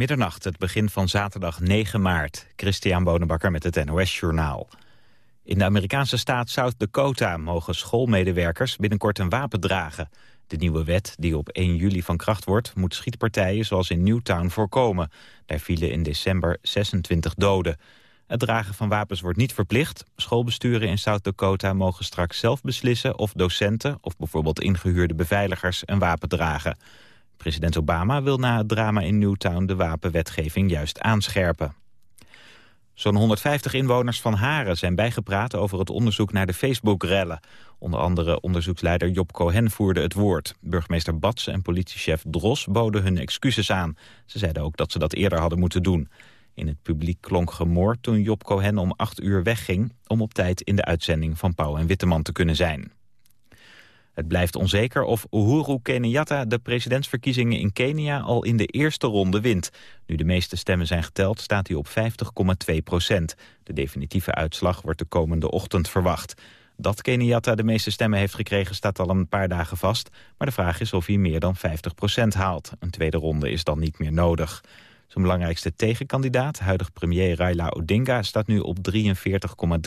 Middernacht, het begin van zaterdag 9 maart. Christian Bonenbakker met het NOS Journaal. In de Amerikaanse staat South Dakota mogen schoolmedewerkers binnenkort een wapen dragen. De nieuwe wet, die op 1 juli van kracht wordt, moet schietpartijen zoals in Newtown voorkomen. Daar vielen in december 26 doden. Het dragen van wapens wordt niet verplicht. Schoolbesturen in South Dakota mogen straks zelf beslissen of docenten of bijvoorbeeld ingehuurde beveiligers een wapen dragen. President Obama wil na het drama in Newtown de wapenwetgeving juist aanscherpen. Zo'n 150 inwoners van Haren zijn bijgepraat over het onderzoek naar de Facebook-rellen. Onder andere onderzoeksleider Job Cohen voerde het woord. Burgemeester Bats en politiechef Dros boden hun excuses aan. Ze zeiden ook dat ze dat eerder hadden moeten doen. In het publiek klonk gemoord toen Job Cohen om 8 uur wegging... om op tijd in de uitzending van Pauw en Witteman te kunnen zijn. Het blijft onzeker of Uhuru Kenyatta de presidentsverkiezingen in Kenia al in de eerste ronde wint. Nu de meeste stemmen zijn geteld staat hij op 50,2 procent. De definitieve uitslag wordt de komende ochtend verwacht. Dat Kenyatta de meeste stemmen heeft gekregen staat al een paar dagen vast. Maar de vraag is of hij meer dan 50 procent haalt. Een tweede ronde is dan niet meer nodig. Zijn belangrijkste tegenkandidaat, huidig premier Raila Odinga, staat nu op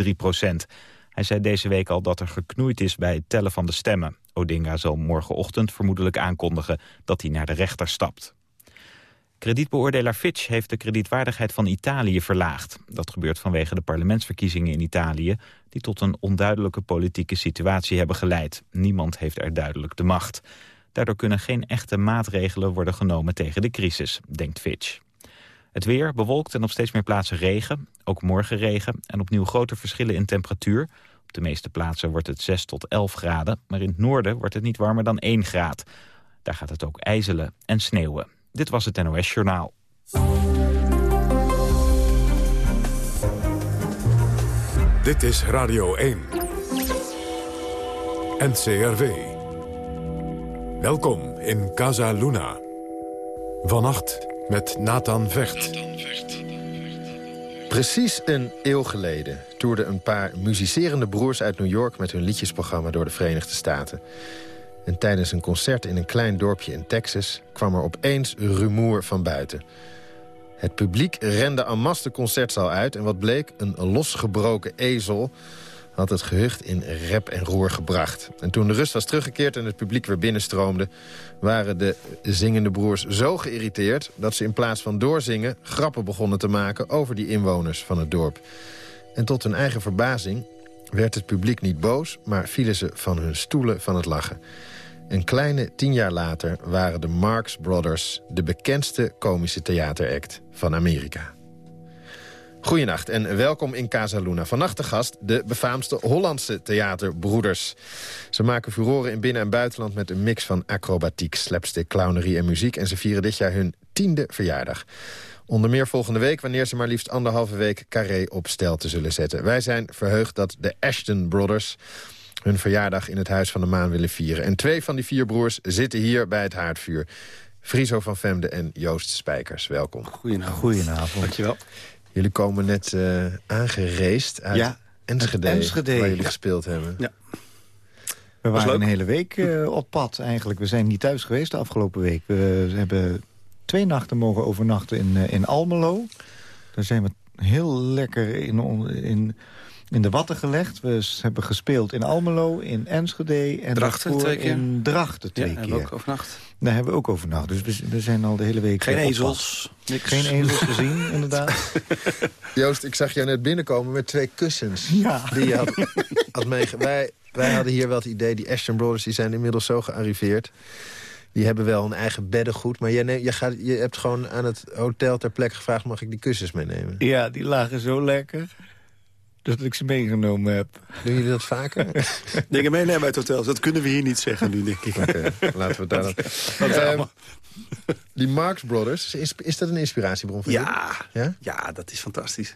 43,3 procent. Hij zei deze week al dat er geknoeid is bij het tellen van de stemmen. Odinga zal morgenochtend vermoedelijk aankondigen dat hij naar de rechter stapt. Kredietbeoordelaar Fitch heeft de kredietwaardigheid van Italië verlaagd. Dat gebeurt vanwege de parlementsverkiezingen in Italië... die tot een onduidelijke politieke situatie hebben geleid. Niemand heeft er duidelijk de macht. Daardoor kunnen geen echte maatregelen worden genomen tegen de crisis, denkt Fitch. Het weer bewolkt en op steeds meer plaatsen regen. Ook morgen regen en opnieuw grote verschillen in temperatuur. Op de meeste plaatsen wordt het 6 tot 11 graden. Maar in het noorden wordt het niet warmer dan 1 graad. Daar gaat het ook ijzelen en sneeuwen. Dit was het NOS Journaal. Dit is Radio 1. NCRV. Welkom in Casa Luna. Vannacht met Nathan Vecht. Precies een eeuw geleden toerden een paar muzicerende broers uit New York... met hun liedjesprogramma door de Verenigde Staten. En tijdens een concert in een klein dorpje in Texas... kwam er opeens rumoer van buiten. Het publiek rende en masse de concertzaal uit... en wat bleek, een losgebroken ezel had het gehucht in rep en roer gebracht. En toen de rust was teruggekeerd en het publiek weer binnenstroomde... waren de zingende broers zo geïrriteerd... dat ze in plaats van doorzingen grappen begonnen te maken... over die inwoners van het dorp. En tot hun eigen verbazing werd het publiek niet boos... maar vielen ze van hun stoelen van het lachen. Een kleine tien jaar later waren de Marx Brothers... de bekendste komische theateract van Amerika. Goedenacht en welkom in Casa Luna. Vannacht de gast, de befaamste Hollandse theaterbroeders. Ze maken furoren in binnen- en buitenland met een mix van acrobatiek, slapstick, clownerie en muziek. En ze vieren dit jaar hun tiende verjaardag. Onder meer volgende week, wanneer ze maar liefst anderhalve week Carré op stel te zullen zetten. Wij zijn verheugd dat de Ashton Brothers hun verjaardag in het Huis van de Maan willen vieren. En twee van die vier broers zitten hier bij het haardvuur. Friso van Vemde en Joost Spijkers. Welkom. Goedenavond. Goedenavond. Dankjewel. Jullie komen net uh, aangereisd uit ja, Enschede, Enschede, waar jullie gespeeld hebben. Ja. We waren een hele week uh, op pad eigenlijk. We zijn niet thuis geweest de afgelopen week. We hebben twee nachten mogen overnachten in, uh, in Almelo. Daar zijn we heel lekker in, in, in de watten gelegd. We hebben gespeeld in Almelo, in Enschede en Drachten, twee keer. in Drachten twee ja, keer. Hebben we ook overnacht. Daar hebben we ook overnacht. Dus we, we zijn al de hele week Geen op ezels. Niks. Geen ezels gezien, inderdaad. Joost, ik zag jou net binnenkomen met twee kussens. Ja. Die je had, had meege... wij, wij hadden hier wel het idee, die Ashton Brothers die zijn inmiddels zo gearriveerd. Die hebben wel een eigen beddengoed. Maar jij, neemt, je, gaat, je hebt gewoon aan het hotel ter plekke gevraagd... mag ik die kussens meenemen? Ja, die lagen zo lekker dat ik ze meegenomen heb. Doen jullie dat vaker? Dingen meenemen uit hotels, dat kunnen we hier niet zeggen nu, denk ik. Oké, laten we daar dan... Um, die Marx Brothers, is, is dat een inspiratiebron voor ja, jullie? Ja, ja, dat is fantastisch.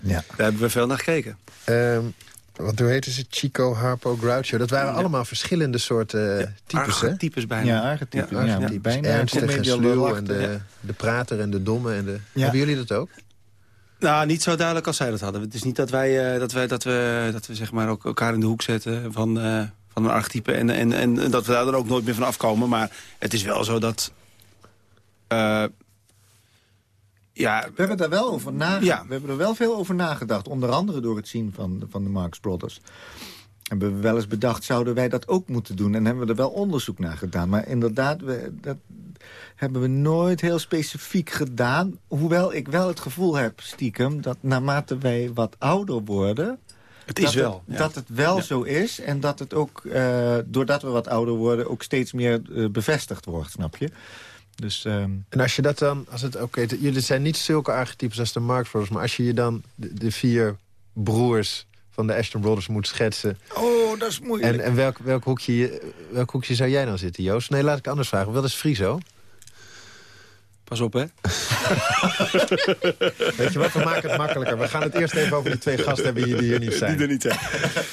Ja. Daar hebben we veel naar gekeken. Um, wat hoe heette ze? Chico, Harpo, Groucho. Dat waren ja. allemaal verschillende soorten ja, types, hè? types bijna. Ja, archetypes. Ja, ja, ja. bijna. Ernstig en sluw en de, de prater en de domme. En de... Hebben jullie dat ook? Nou, niet zo duidelijk als zij dat hadden. Het is niet dat wij, uh, dat wij, dat we, dat we zeg maar ook elkaar in de hoek zetten van, uh, van een archetype. En, en, en dat we daar dan ook nooit meer van afkomen. Maar het is wel zo dat... Uh, Ja, we hebben daar wel over nagedacht. We hebben er wel veel over nagedacht. Onder andere door het zien van, van de Marx Brothers. Hebben we wel eens bedacht, zouden wij dat ook moeten doen? En hebben we er wel onderzoek naar gedaan. Maar inderdaad, we, dat hebben we nooit heel specifiek gedaan. Hoewel ik wel het gevoel heb, stiekem, dat naarmate wij wat ouder worden... Het is dat wel. Het, Dat het wel zo is en dat het ook, uh, doordat we wat ouder worden... ook steeds meer uh, bevestigd wordt, snap je? Dus, um... En als je dat dan, als het oké, okay, jullie zijn niet zulke archetypes als de Marx Brothers, maar als je je dan de, de, vier broers van de Ashton Brothers moet schetsen. Oh, dat is moeilijk. En, en welk, welk, hoekje, welk hoekje zou jij dan zitten, Joost? Nee, laat ik anders vragen. Wat is Friso? Pas op, hè? Weet je wat, we maken het makkelijker. We gaan het eerst even over die twee gasten hebben die hier niet zijn. Die er niet zijn.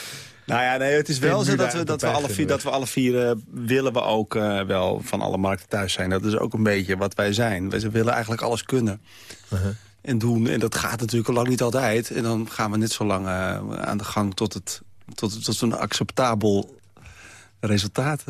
Nou ja, nee, het is wel zo dat we, dat we alle vier, dat we alle vier uh, willen we ook uh, wel van alle markten thuis zijn. Dat is ook een beetje wat wij zijn. Wij willen eigenlijk alles kunnen. Uh -huh. En doen. En dat gaat natuurlijk al lang niet altijd. En dan gaan we net zo lang uh, aan de gang tot, het, tot, tot een acceptabel resultaat.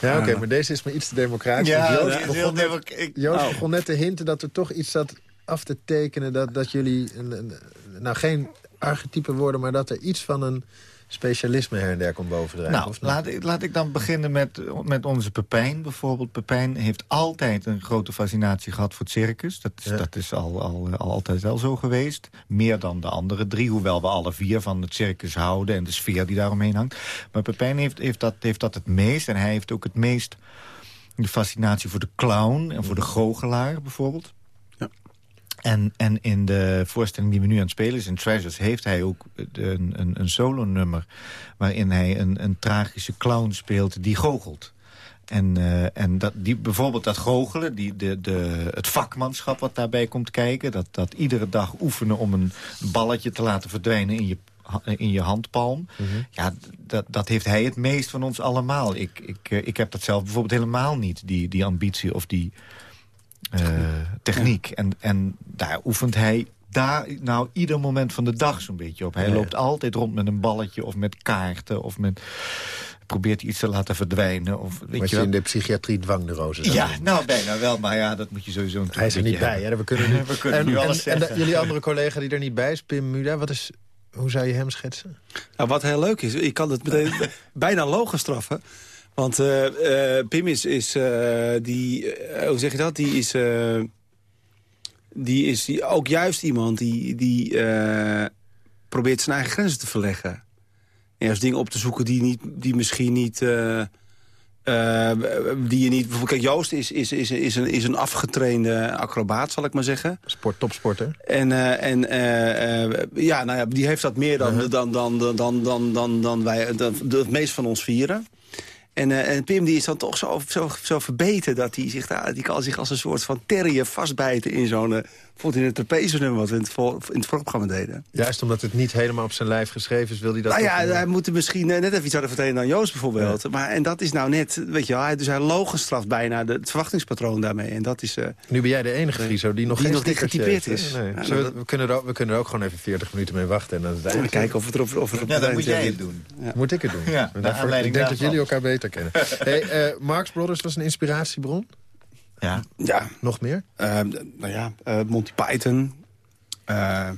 ja, oké, okay, maar deze is maar iets te democratisch. Ja, Joost, ja, begon, net, ik, Joost oh. begon net te hinten dat er toch iets zat af te tekenen... dat, dat jullie, een, een, nou geen archetype worden... maar dat er iets van een specialisme her en der komt bovendrijven. Nou, laat ik, laat ik dan beginnen met, met onze Pepijn bijvoorbeeld. Pepijn heeft altijd een grote fascinatie gehad voor het circus. Dat is, ja. dat is al, al, al, altijd wel zo geweest. Meer dan de andere drie, hoewel we alle vier van het circus houden... en de sfeer die daaromheen hangt. Maar Pepijn heeft, heeft, dat, heeft dat het meest. En hij heeft ook het meest de fascinatie voor de clown en voor de goochelaar bijvoorbeeld. En, en in de voorstelling die we nu aan het spelen is, in Treasures... heeft hij ook een, een, een solo-nummer... waarin hij een, een tragische clown speelt die goochelt. En, uh, en dat, die, bijvoorbeeld dat goochelen, die, de, de, het vakmanschap wat daarbij komt kijken... Dat, dat iedere dag oefenen om een balletje te laten verdwijnen in je, in je handpalm... Mm -hmm. ja, dat, dat heeft hij het meest van ons allemaal. Ik, ik, ik heb dat zelf bijvoorbeeld helemaal niet, die, die ambitie of die... Uh, techniek. En, en daar oefent hij daar nou ieder moment van de dag zo'n beetje op. Hij ja, loopt altijd rond met een balletje of met kaarten of met probeert iets te laten verdwijnen. Of, weet Wat je, je in de psychiatrie dwangneurose Ja, nou bijna wel, maar ja, dat moet je sowieso een Hij is er niet bij, hè? we kunnen, nu, we kunnen en, nu alles en, zeggen. En jullie andere collega die er niet bij is, Pim Muda, wat is, hoe zou je hem schetsen? Nou, wat heel leuk is, ik kan het meteen bijna logen straffen. Want uh, uh, Pim is, is uh, die, hoe zeg je dat, die is die is die, ook juist iemand die, die probeert zijn eigen grenzen te verleggen. Ergens dingen op te zoeken die, niet, die misschien niet... Die je niet... Bijvoorbeeld, kijk, Joost is, is, is, is, een, is een afgetrainde acrobaat, zal ik maar zeggen. Sport, topsporter. En, en ja, nou ja, die heeft dat meer dan, -huh. dan, dan, dan, dan, dan, dan, dan wij, dan, het meest van ons vieren. En, uh, en, Pim die is dan toch zo, zo, zo verbeten dat hij zich, daar, die kan zich als een soort van terrier vastbijten in zo'n... Uh, bijvoorbeeld in het trapeze-nummer wat we in het, voor, in het voorprogramma deden. Juist omdat het niet helemaal op zijn lijf geschreven is, wil hij dat... Nou ja, hij moet misschien net even iets harder vertellen dan Joost bijvoorbeeld. Ja. Maar, en dat is nou net, weet je wel, hij, dus hij logenstraft bijna de, het verwachtingspatroon daarmee. En dat is... Uh, nu ben jij de enige Friso die nog die geen nog niet getypeerd is. Nee. Ja, we, we, kunnen er ook, we kunnen er ook gewoon even 40 minuten mee wachten. En dan het ja, kijken of het erop... Of het ja, dan moet jij het doen. Ja. Moet ik het doen? Ja, Daarvoor, ik denk dat jullie elkaar beter kennen. hey, uh, Marx Brothers was een inspiratiebron? Ja. ja. Nog meer? Uh, nou ja, uh, Monty Python. Uh,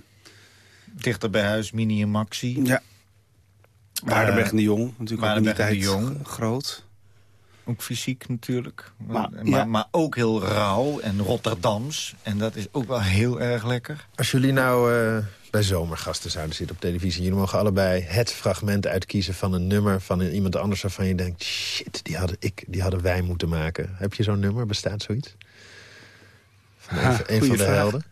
Dichter bij huis, Mini en Maxi. Ja. Waardenberg en de Jong. Natuurlijk Waardenberg ook en de Jong. groot. Ook fysiek natuurlijk. Maar, maar, ja. maar, ook heel rauw en Rotterdams. En dat is ook wel heel erg lekker. Als jullie nou uh, bij zomergasten zouden zitten op televisie... jullie mogen allebei het fragment uitkiezen van een nummer... van iemand anders waarvan je denkt... shit, die hadden, ik, die hadden wij moeten maken. Heb je zo'n nummer? Bestaat zoiets? Van een, Ha, een van de vraag. helden?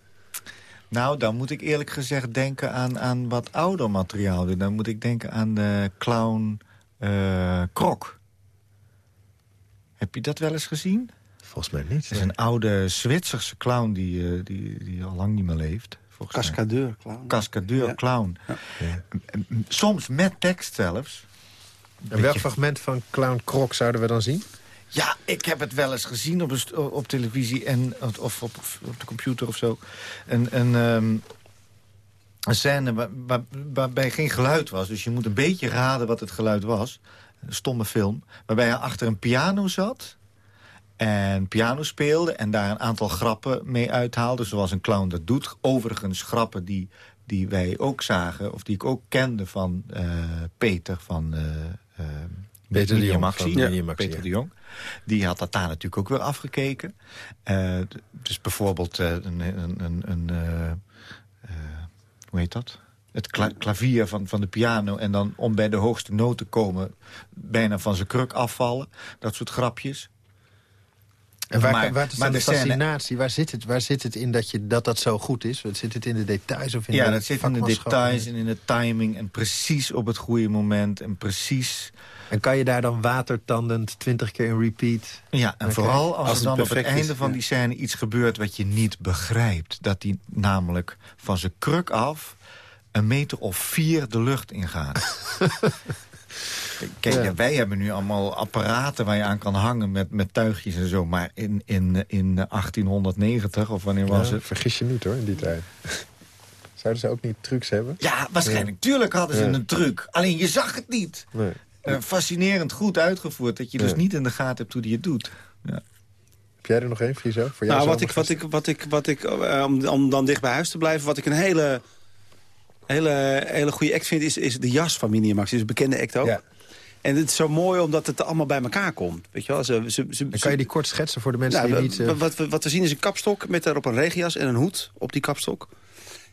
Nou, dan moet ik eerlijk gezegd denken aan, aan wat ouder materiaal. Dan moet ik denken aan de clown uh, Krok. Heb je dat wel eens gezien? Volgens mij niet. Het is een oude Zwitserse clown die, uh, die, die al lang niet meer leeft. Cascadeur clown. Cascadeur Ja. clown. Ja. Soms met tekst zelfs. En welk fragment van Clown Krok zouden we dan zien? Ja, ik heb het wel eens gezien op, een op televisie en, of op, op de computer of zo. Een, een, ehm, een scène waar, waar, waarbij geen geluid was. Dus je moet een beetje raden wat het geluid was. Een stomme film. Waarbij hij achter een piano zat. En piano speelde en daar een aantal grappen mee uithaalde. Zoals een clown dat doet. Overigens grappen die, die wij ook zagen. Of die ik ook kende van uh, Peter van... Uh, uh, Peter de Jong. Maxi, ja. Maxi, Peter de Jong. Die had dat daar natuurlijk ook weer afgekeken. Dus bijvoorbeeld een... een, een, een hoe heet dat? Het kla klavier van, van de piano... en dan om bij de hoogste noot te komen... bijna van zijn kruk afvallen. Dat soort grapjes. En waar, maar, waar is maar de fascinatie? Waar zit, het, waar zit het in dat, je, dat dat zo goed is? Zit het in de details? Of in ja, de dat zit in de details en in de timing... en precies op het goede moment en precies... En kan je daar dan watertandend twintig keer in repeat? Ja, en vooral als, als er dan op het einde is, van die scène iets gebeurt... wat je niet begrijpt. Dat die namelijk van zijn kruk af een meter of vier de lucht ingaat. Kijk, ja. wij hebben nu allemaal apparaten waar je aan kan hangen met, met tuigjes en zo. Maar in, in, in 1890, of wanneer was ja, het? Vergis je niet hoor, in die tijd. Zouden ze ook niet trucs hebben? Ja, waarschijnlijk. Ja. Tuurlijk hadden ze een truc. Alleen je zag het niet. Nee. Uh, fascinerend goed uitgevoerd. Dat je dus niet in de gaten hebt hoe die het doet. Ja. Heb jij er nog één, Friso? Voor jou nou, wat ik, wat ik, wat ik, wat ik, uh, om, om dan dicht bij huis te blijven... wat ik een hele, hele, hele goede act vind... is, is de jas van Minimax. is een bekende act ook. Ja. En het is zo mooi omdat het allemaal bij elkaar komt. Weet je wel? Ze, ze, ze, kan je die kort schetsen voor de mensen nou, die niet... Uh... Wat, wat, wat, we zien is een kapstok met daarop een regenjas en een hoed op die kapstok.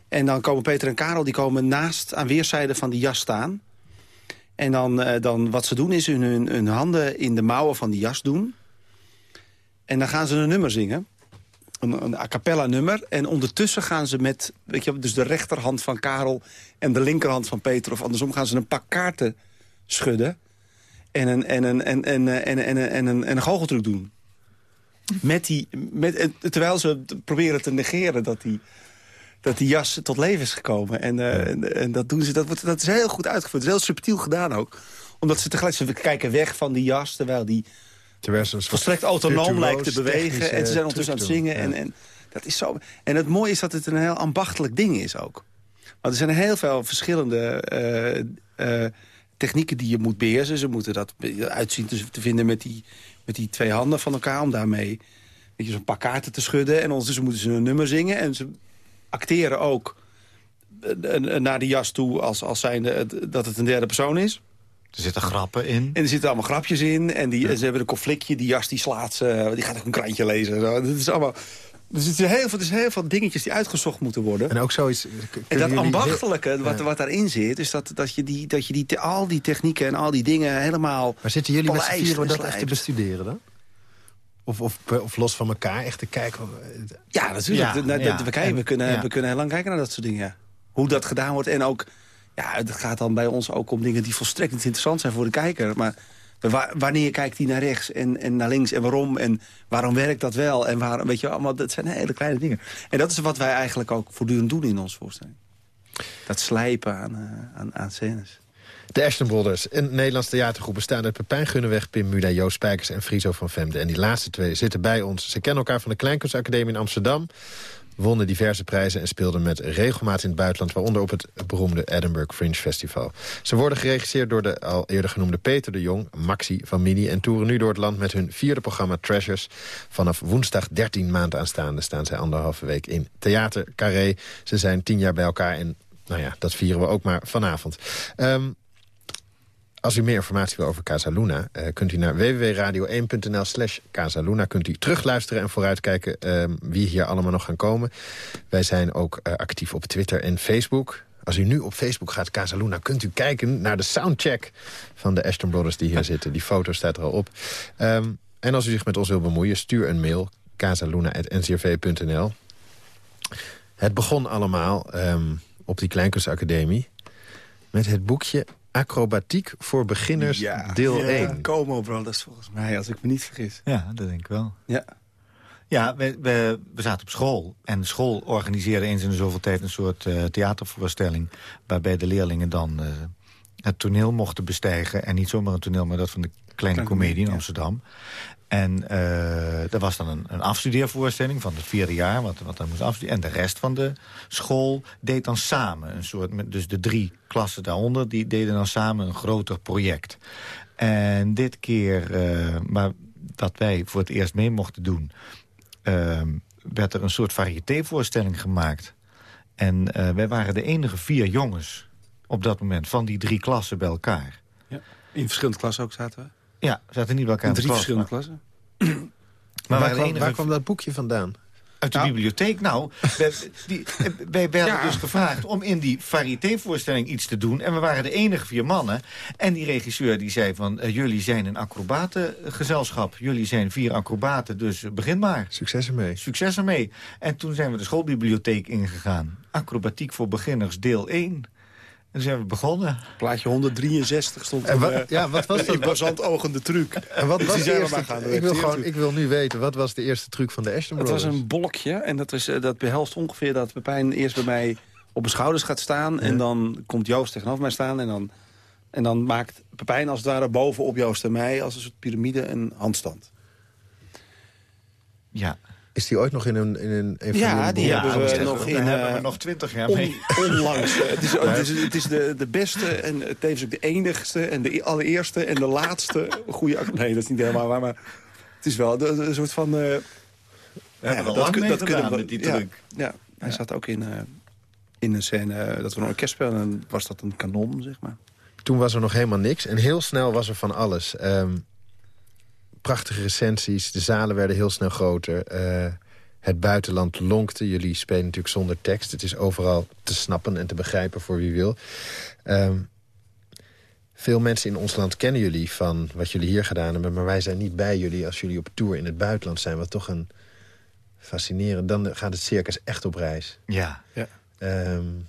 En dan komen Peter en Karel die komen naast aan weerszijden van die jas staan. En dan, uh, dan wat ze doen is hun, hun, hun handen in de mouwen van die jas doen. En dan gaan ze een nummer zingen. Een, een a cappella nummer. En ondertussen gaan ze met, weet je, dus de rechterhand van Karel... en de linkerhand van Peter, of andersom, gaan ze een pak kaarten schudden. En een, en een, en, en, en, en, en, en, een, en een goocheltruc doen. Met die, met, terwijl ze proberen te negeren dat die, dat die jas tot leven is gekomen. En, uh, en, en, dat doen ze, dat, wordt, dat is heel goed uitgevoerd. Het is heel subtiel gedaan ook. Omdat ze tegelijk ze kijken weg van die jas, terwijl die terwijl ze volstrekt autonoom lijkt te bewegen. En ze zijn ondertussen aan het zingen. Ja. En, en, dat is zo, en het mooie is dat het een heel ambachtelijk ding is ook. Want er zijn heel veel verschillende uh, uh, technieken die je moet beheersen. Ze moeten dat uitzien te, te vinden met die, met die twee handen van elkaar... om daarmee zo'n paar kaarten te schudden. En ondertussen moeten ze een nummer zingen. En ze acteren ook naar die jas toe als, als zijnde dat het een derde persoon is. Er zitten grappen in. En er zitten allemaal grapjes in. En die, ja. ze hebben een conflictje. Die jas die slaat ze. Die gaat ook een krantje lezen. Zo. Dat is allemaal... Dus het is, heel veel, zijn heel veel dingetjes die uitgezocht moeten worden. En ook zoiets... En dat ambachtelijke heel... wat, wat daarin zit... is dat, dat je, die, dat je die, al die technieken en al die dingen helemaal... Maar zitten jullie met z'n vieren dat echt te bestuderen dan? Of, of, of los van elkaar echt te kijken? Ja, natuurlijk. Ja, ja. we, kijken, we, kunnen, ja. we kunnen heel lang kijken naar dat soort dingen. Hoe dat gedaan wordt. En ook, ja, het gaat dan bij ons ook om dingen die volstrekt niet interessant zijn voor de kijker. Maar wanneer kijkt hij naar rechts en, en naar links en waarom? En waarom werkt dat wel? En waarom, weet je, allemaal, dat zijn hele kleine dingen. En dat is wat wij eigenlijk ook voortdurend doen in onze voorstelling. Dat slijpen aan, uh, aan, aan scènes. De Ashton Brothers, een Nederlands theatergroep bestaan uit Pepijn Gunneweg, Pim Mula, Joost Spijkers en Friso van Vemde. En die laatste twee zitten bij ons. Ze kennen elkaar van de Kleinkunstacademie in Amsterdam wonnen diverse prijzen en speelden met regelmaat in het buitenland... waaronder op het beroemde Edinburgh Fringe Festival. Ze worden geregisseerd door de al eerder genoemde Peter de Jong, Maxi van Mini... en toeren nu door het land met hun vierde programma Treasures. Vanaf woensdag 13 maand aanstaande staan zij anderhalve week in Theater Carré. Ze zijn tien jaar bij elkaar en nou ja, dat vieren we ook maar vanavond. Um, als u meer informatie wil over Casaluna, uh, kunt u naar www.radio1.nl slash Casaluna. Kunt u terugluisteren en vooruitkijken uh, wie hier allemaal nog gaan komen. Wij zijn ook uh, actief op Twitter en Facebook. Als u nu op Facebook gaat, Casaluna, kunt u kijken naar de soundcheck van de Ashton Brothers die hier zitten. Die foto staat er al op. Um, en als u zich met ons wil bemoeien, stuur een mail, casaluna.ncrv.nl. Het begon allemaal um, op die Kleinkunstacademie met het boekje Acrobatiek voor beginners, ja, deel ja, 1. Como Brothers volgens mij, als ik me niet vergis. Ja, dat denk ik wel. Ja, ja we, we, we zaten op school. En de school organiseerde eens in de zoveel tijd een soort uh, theatervoorstelling... waarbij de leerlingen dan uh, het toneel mochten bestijgen. En niet zomaar een toneel, maar dat van de Kleine Comedie in Amsterdam. En uh, er was dan een, een afstudeervoorstelling van het vierde jaar, wat, wat dan moest afstuderen. En de rest van de school deed dan samen een soort, dus de drie klassen daaronder, die deden dan samen een groter project. En dit keer, uh, maar wat wij voor het eerst mee mochten doen... Ehm, werd er een soort variétévoorstelling gemaakt. En uh, wij waren de enige vier jongens op dat moment van die drie klassen bij elkaar. Ja. In verschillende klassen ook zaten we? Ja, we zaten niet bij elkaar in drie verschillende klassen. maar waar, kwam, waar kwam dat boekje vandaan? Uit de bibliotheek? Nou, wij, die, wij werden dus gevraagd om in die variétévoorstelling iets te doen. En we waren de enige vier mannen. En die regisseur die zei van, uh, jullie zijn een acrobatengezelschap. Jullie zijn vier acrobaten, dus begin maar. Succes ermee. Succes ermee. En toen zijn we de schoolbibliotheek ingegaan. Acrobatiek voor beginners, deel 1. En zijn we begonnen. Plaatje 163 stond en wat, uh, ja, wat was dat? ogende truc. En wat was de eerste, gaan ik, wil gewoon, ik wil nu weten, wat was de eerste truc van de Ashton Brothers? Het was een bolkje en dat, is, uh, dat behelst ongeveer dat Pepijn eerst bij mij op mijn schouders gaat staan. Ja. En dan komt Joost tegenover mij staan. En dan, en dan maakt Pepijn als het ware bovenop Joost en mij... als een soort piramide een handstand. Ja, is die ooit nog in een, in een, een Ja, die ja, hebben we nog in... hebben we nog twintig jaar on, mee. Onlangs. het is, het is, het is de, de beste en tevens ook de enigste en de allereerste en de laatste goede... Nee, dat is niet helemaal waar, maar het is wel een soort van... Uh, we ja, hebben dat, dat, dat kunnen we, met die truc. Ja, ja hij zat ook in, uh, in een scène dat we een orkest spelen en was dat een kanon, zeg maar. Toen was er nog helemaal niks en heel snel was er van alles. Um, prachtige recensies. De zalen werden heel snel groter. Uh, het buitenland lonkte. Jullie spelen natuurlijk zonder tekst. Het is overal te snappen en te begrijpen voor wie wil. Um, veel mensen in ons land kennen jullie van wat jullie hier gedaan hebben... maar wij zijn niet bij jullie als jullie op tour in het buitenland zijn. Wat toch een fascinerend... Dan gaat het circus echt op reis. Ja. ja. Um,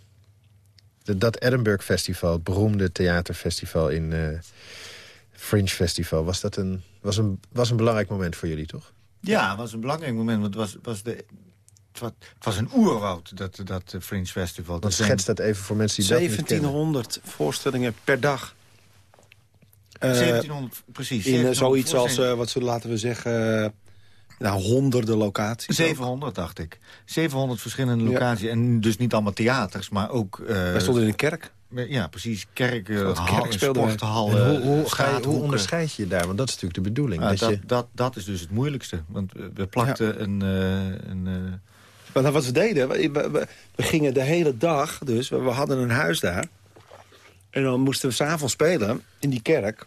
de, dat Edinburgh Festival, het beroemde theaterfestival in uh, Fringe Festival... Was dat een, was, een, was een belangrijk moment voor jullie, toch? Ja, het was een belangrijk moment. Want het was, was de, het was, het was een oerwoud, dat, dat Fringe Festival. Dat schets dat even voor mensen die 1700 voorstellingen per dag. Uh, 1700, precies. In uh, zoiets als, uh, wat zullen laten we zeggen... Nou, honderden locaties. 700, ook. dacht ik. 700 verschillende locaties. Ja. En dus niet allemaal theaters, maar ook... Wij stonden in een kerk. Ja, precies. Kerken, hal, sporthallen, hoe, hoe, ga je, hoe onderscheid je je daar? Want dat is natuurlijk de bedoeling. Ah, dat, dat, je... dat, dat, is dus het moeilijkste. Want we plakten ja. een... Uh, een uh... Maar wat we deden, we, we, we, gingen de hele dag... dus we, we hadden een huis daar. En dan moesten we s'avonds spelen in die kerk.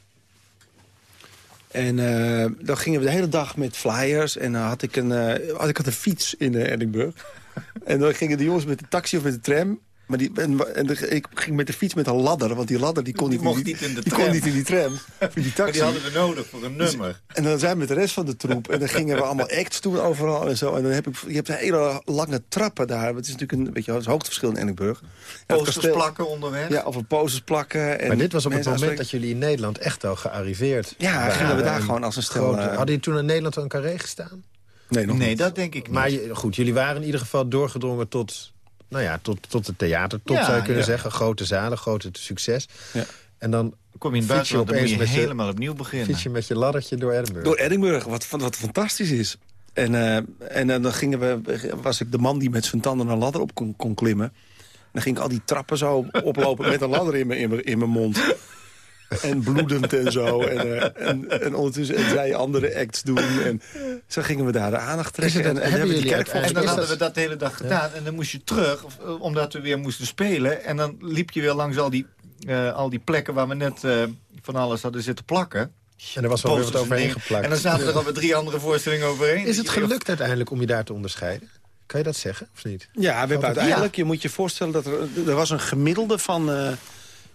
En uh, dan gingen we de hele dag met flyers. En dan had ik een, had ik had een fiets in Edinburgh. en dan gingen de jongens met de taxi of met de tram... Maar die, en, en de, ik ging met de fiets met een ladder, want die ladder die kon, die niet, mocht niet in de die kon niet in die tram. die, taxi. Maar die hadden we nodig voor een nummer. Dus, en dan zijn we met de rest van de troep. En dan gingen we allemaal acts doen overal en zo. En dan heb ik, je hebt hele lange trappen daar. Het is natuurlijk een beetje een hoogteverschil in Edinburgh. Posters kasteel, plakken onderweg. Ja, of een posters plakken. En maar dit was op het moment dat jullie in Nederland echt al gearriveerd Ja, waren. gingen we daar gewoon als een stel. Grote, hadden jullie toen in Nederland wel een carré gestaan? Nee, nog nee niet. dat denk ik niet. Maar je, goed, jullie waren in ieder geval doorgedrongen tot nou ja, tot, tot het theater. Ja, zou je kunnen ja. zeggen. Grote zalen, grote succes. Ja. En dan Kom je in het buitenland, dan moet je met je- helemaal opnieuw beginnen. fiets je met je laddertje door Edinburgh. Door Edinburgh, wat, wat fantastisch is. En, eh, en eh, dan gingen we, was ik de man die met zijn tanden een ladder op kon, kon klimmen. En dan ging ik al die trappen zo oplopen met een ladder in mijn, in mijn, in mijn mond. En bloedend en zo. En, eh, en, en ondertussen en zij andere acts doen. En zo gingen we daar de aandacht trekken. en, en hebben die jullie kerk En dan dat- hadden we dat de hele dag gedaan. En dan moest je terug, eh, omdat we weer moesten spelen. En dan liep je weer langs al die, eh, al die plekken waar we net eh, van alles hadden zitten plakken. En er was wel weer wat overheen geplakt. En dan zaten er alweer drie andere voorstellingen overheen. Is het gelukt uiteindelijk om je daar te onderscheiden? Kan je dat zeggen, of niet? Ja, we hebben uiteindelijk, je moet je voorstellen dat er, er was een gemiddelde van, eh,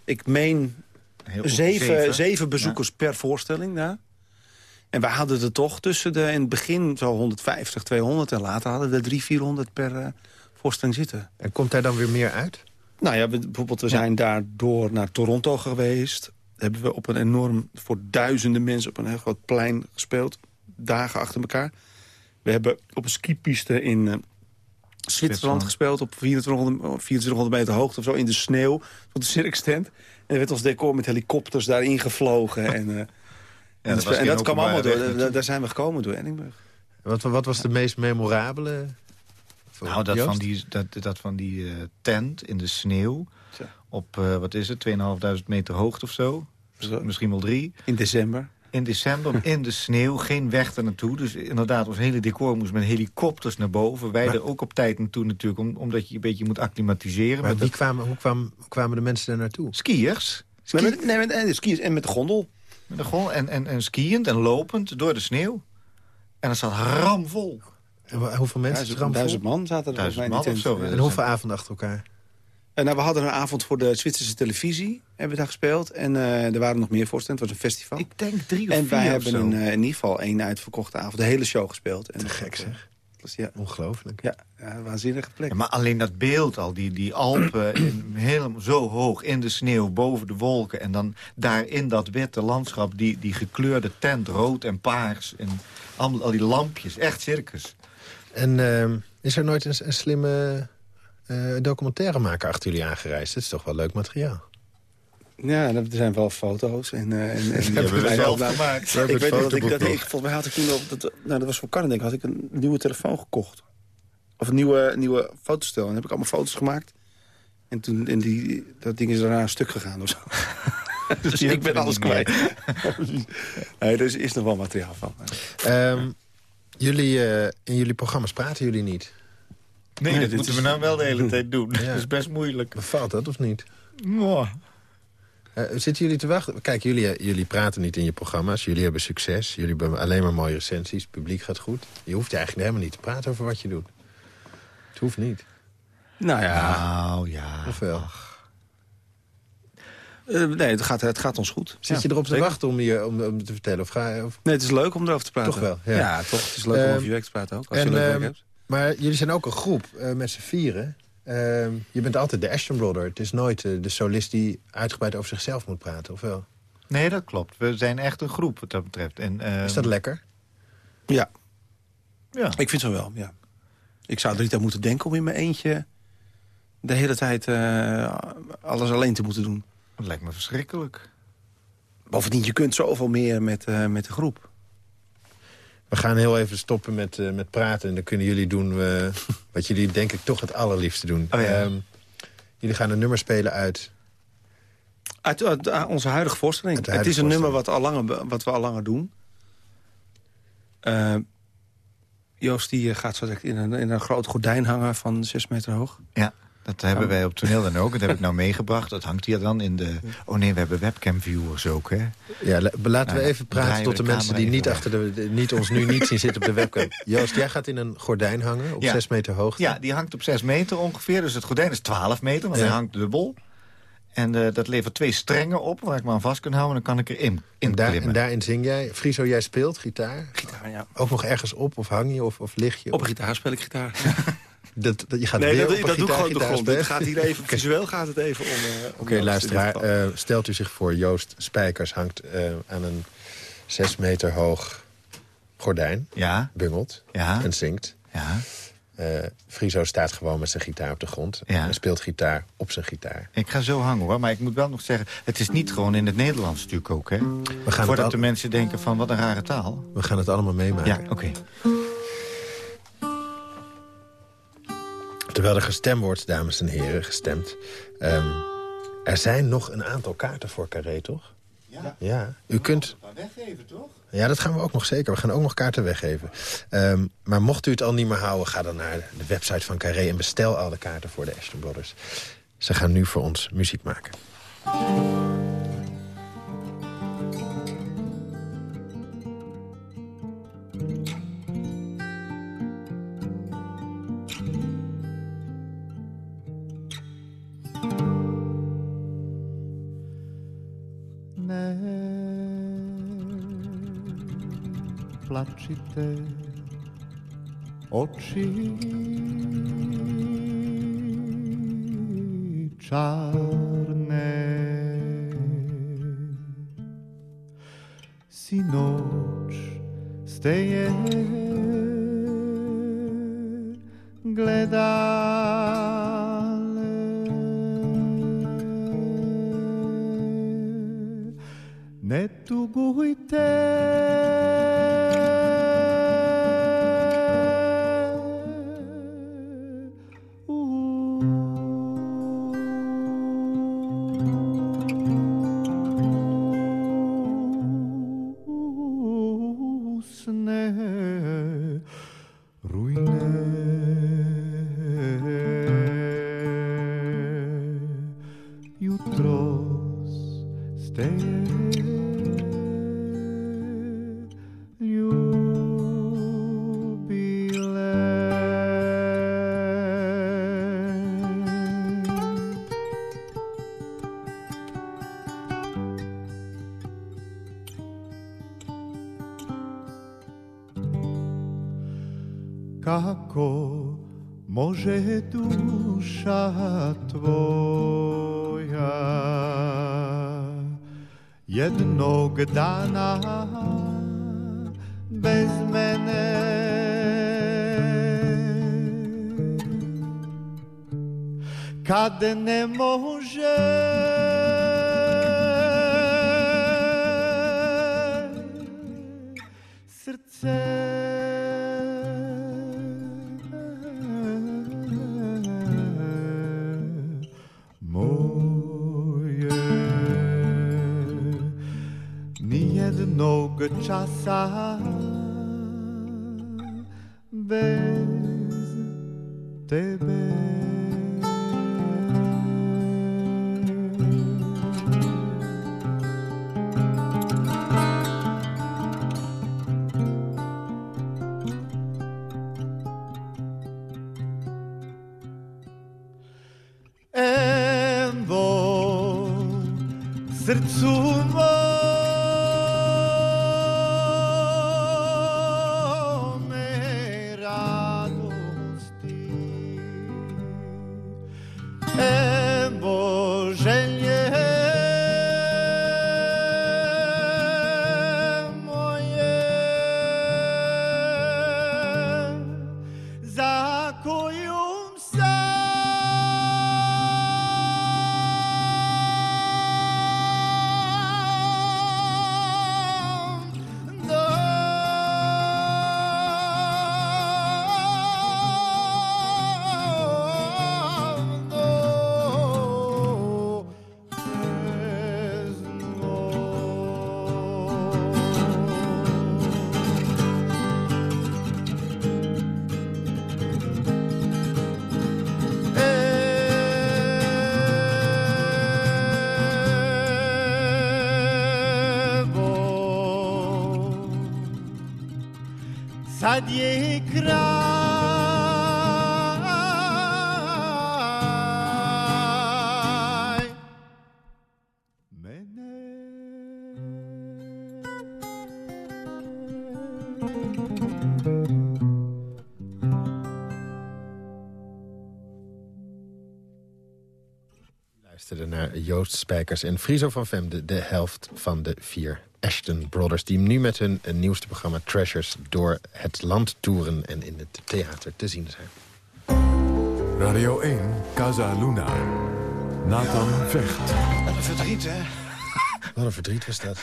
ik meen, Heel goed, zeven, zeven. bezoekers per voorstelling daar. En wij hadden er toch tussen de, in het begin zo 150, 200 en later hadden we er 300, 400 per eh, voorstelling zitten. En komt daar dan weer meer uit? Nou ja, we, bijvoorbeeld we zijn daardoor naar Toronto geweest. Hebben we op een enorm, voor duizenden mensen op een heel groot plein gespeeld. Dagen achter elkaar. We hebben op een skipiste in eh, Zwitserland gespeeld. Op 2400, 2400 meter hoogte of zo in de sneeuw. Van de circus tent. En er werd ons decor met helikopters daarin gevlogen. En, eh, en dat en kwam allemaal door. Daar, daar zijn we gekomen door Edinburgh. Wat, wat was de meest memorabele? Nou, dat Joost? van die, dat, dat van die eh, tent in de sneeuw. Zo. Op, eh, wat is het, 2.500 meter hoogte of zo. Zo. Misschien wel drie. In december. In december in de sneeuw, geen weg er naartoe. Dus inderdaad, ons hele decor moest met helikopters naar boven. Wij er ook op tijd naartoe natuurlijk, omdat je een beetje moet acclimatiseren. Maar wie kwamen, hoe, kwamen, kwamen de mensen daar naartoe? Skiers. Ski... Nee, met, nee, met, de skiers en met de gondel. Met de gondel en, en, en skiënd en lopend door de sneeuw. En dat zat ramvol. En hoeveel mensen? Duizend, duizend man zaten er duizend man of zo. En hoeveel avonden achter elkaar? En nou, we hadden een avond voor de Zwitserse televisie. Hebben we daar gespeeld. En uh, er waren nog meer voorstellingen. Het was een festival. Ik denk drie of en vier En wij hebben een, uh, in ieder geval één uitverkochte avond. De hele show gespeeld. En Te gek zeg. Was, ja. Ongelooflijk. Ja, ja waanzinnige plek. Ja, maar alleen dat beeld al, die, die Alpen in, helemaal zo hoog in de sneeuw, boven de wolken... en dan daar in dat witte landschap, die, die gekleurde tent, rood en paars... en al, al die lampjes, echt circus. En uh, is er nooit een, een slimme uh, documentairemaker achter jullie aangereisd? Dat is toch wel leuk materiaal? Ja, er zijn wel foto's. En, uh, en, en die hebben we zelf gemaakt. ik weet dat ik, dat ik, volgens mij had ik toen, op, dat, nou dat was voor Karren, denk ik, had ik een nieuwe telefoon gekocht. Of een nieuwe, nieuwe fotostel. En dan heb ik allemaal foto's gemaakt. En toen, en die, dat ding is daarna een stuk gegaan of zo. dus, dus ik ben alles kwijt. nee, er is nog wel materiaal van. Um, jullie, uh, in jullie programma's praten jullie niet? Nee, nee dat moeten is... we nou wel de hele tijd doen. Ja. Dat is best moeilijk. Valt dat of niet? Oh. Uh, zitten jullie te wachten? Kijk, jullie, jullie praten niet in je programma's. Jullie hebben succes. Jullie hebben alleen maar mooie recensies. Het publiek gaat goed. Je hoeft eigenlijk helemaal niet te praten over wat je doet. Het hoeft niet. Nou ja. Nou ja. Of wel? Uh, nee, het gaat, het gaat ons goed. Zit ja, je erop te zeker? wachten om, je, om, om te vertellen? Of ga je, of... Nee, het is leuk om erover te praten. Toch wel, ja. ja toch. Het is leuk om over je werk te praten ook. Als en, je leuk werk um, hebt. Maar jullie zijn ook een groep uh, met z'n vieren. Uh, je bent altijd de Ashton Brother. Het is nooit uh, de solist die uitgebreid over zichzelf moet praten, of wel? Nee, dat klopt. We zijn echt een groep wat dat betreft. En, uh, is dat lekker? Ja. ja. Ik vind zo wel, ja. Ik zou er niet aan moeten denken om in mijn eentje... de hele tijd uh, alles alleen te moeten doen. Dat lijkt me verschrikkelijk. Bovendien, je kunt zoveel meer met, uh, met de groep. We gaan heel even stoppen met, uh, met praten. En dan kunnen jullie doen uh, wat jullie denk ik toch het allerliefste doen. Oh, ja. um, jullie gaan een nummer spelen uit... Uit, uit, uit onze huidige voorstelling. Het is een nummer wat, al langer, wat we al langer doen. Uh, Joost die gaat zo in een, in een groot gordijn hangen van 6 meter hoog. Ja. Dat hebben wij op toneel dan ook. Dat heb ik nou meegebracht. Dat hangt hier dan in de... Oh nee, we hebben webcam-viewers ook, hè? Ja, laten we even praten tot de, de mensen die niet, achter de, de, niet ons nu niet zien zitten op de webcam. Joost, jij gaat in een gordijn hangen op ja. 6 meter hoogte. Ja, die hangt op 6 meter ongeveer. Dus het gordijn is 12 meter, want ja. hij hangt dubbel. En uh, dat levert twee strengen op waar ik me aan vast kan houden. En dan kan ik erin in en, daar, klimmen. en daarin zing jij. Friso, jij speelt gitaar? Gitaar, ja. Ook nog ergens op of hang je of, of lig je? Op een gitaar speel ik gitaar. Dat, dat, je gaat nee, weer dat, op dat doe ik gewoon de grond. Het gaat hier even, visueel gaat het even om... Uh, Oké, okay, luisteraar, uh, stelt u zich voor... Joost Spijkers hangt uh, aan een zes meter hoog gordijn. Ja. Bungelt. Ja. En zingt. Ja. Uh, Friso staat gewoon met zijn gitaar op de grond. Ja. En speelt gitaar op zijn gitaar. Ik ga zo hangen hoor, maar ik moet wel nog zeggen... het is niet gewoon in het Nederlands natuurlijk ook, hè? We gaan Voordat al... de mensen denken van wat een rare taal. We gaan het allemaal meemaken. Ja, oké. Okay. Terwijl er gestemd wordt, dames en heren, gestemd. Um, er zijn nog een aantal kaarten voor Carré, toch? Ja. ja. U kunt... weggeven, toch? Ja, dat gaan we ook nog zeker. We gaan ook nog kaarten weggeven. Um, maar mocht u het al niet meer houden, ga dan naar de website van Carré... en bestel alle kaarten voor de Ashton Brothers. Ze gaan nu voor ons muziek maken. Plačite oči čarne Sinoć ste je gledale. Ne tugujte baby sad je kraj. Mene. Luisterde naar Joost Spijkers en Friso van Vemde, de helft van de vier Ashton Brothers... die nu met hun nieuwste programma Treasures door het land toeren... en in het theater te zien zijn. Radio 1, Casa Luna. Nathan Vecht. Wat een verdriet, hè? Wat een verdriet was dat.